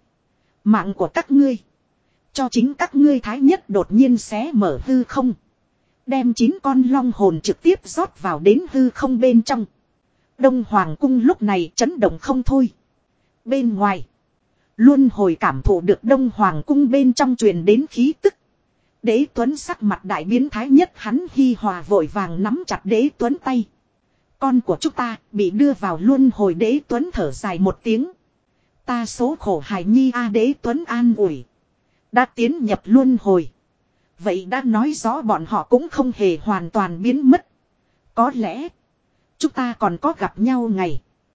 Speaker 1: mạng của các ngươi, cho chính các ngươi Thái nhất đột nhiên xé mở hư không. Đem chín con long hồn trực tiếp rót vào đến hư không bên trong. Đông Hoàng cung lúc này chấn động không thôi. Bên ngoài, luôn hồi cảm thụ được Đông Hoàng cung bên trong truyền đến khí tức. Đế Tuấn sắc mặt đại biến thái nhất hắn hi hòa vội vàng nắm chặt đế Tuấn tay. Con của chúng ta bị đưa vào luân hồi đế Tuấn thở dài một tiếng. Ta số khổ hài nhi a đế Tuấn an ủi. Đã tiến nhập luân hồi. Vậy đã nói rõ bọn họ cũng không hề hoàn toàn biến mất. Có lẽ, chúng ta còn có gặp nhau ngày.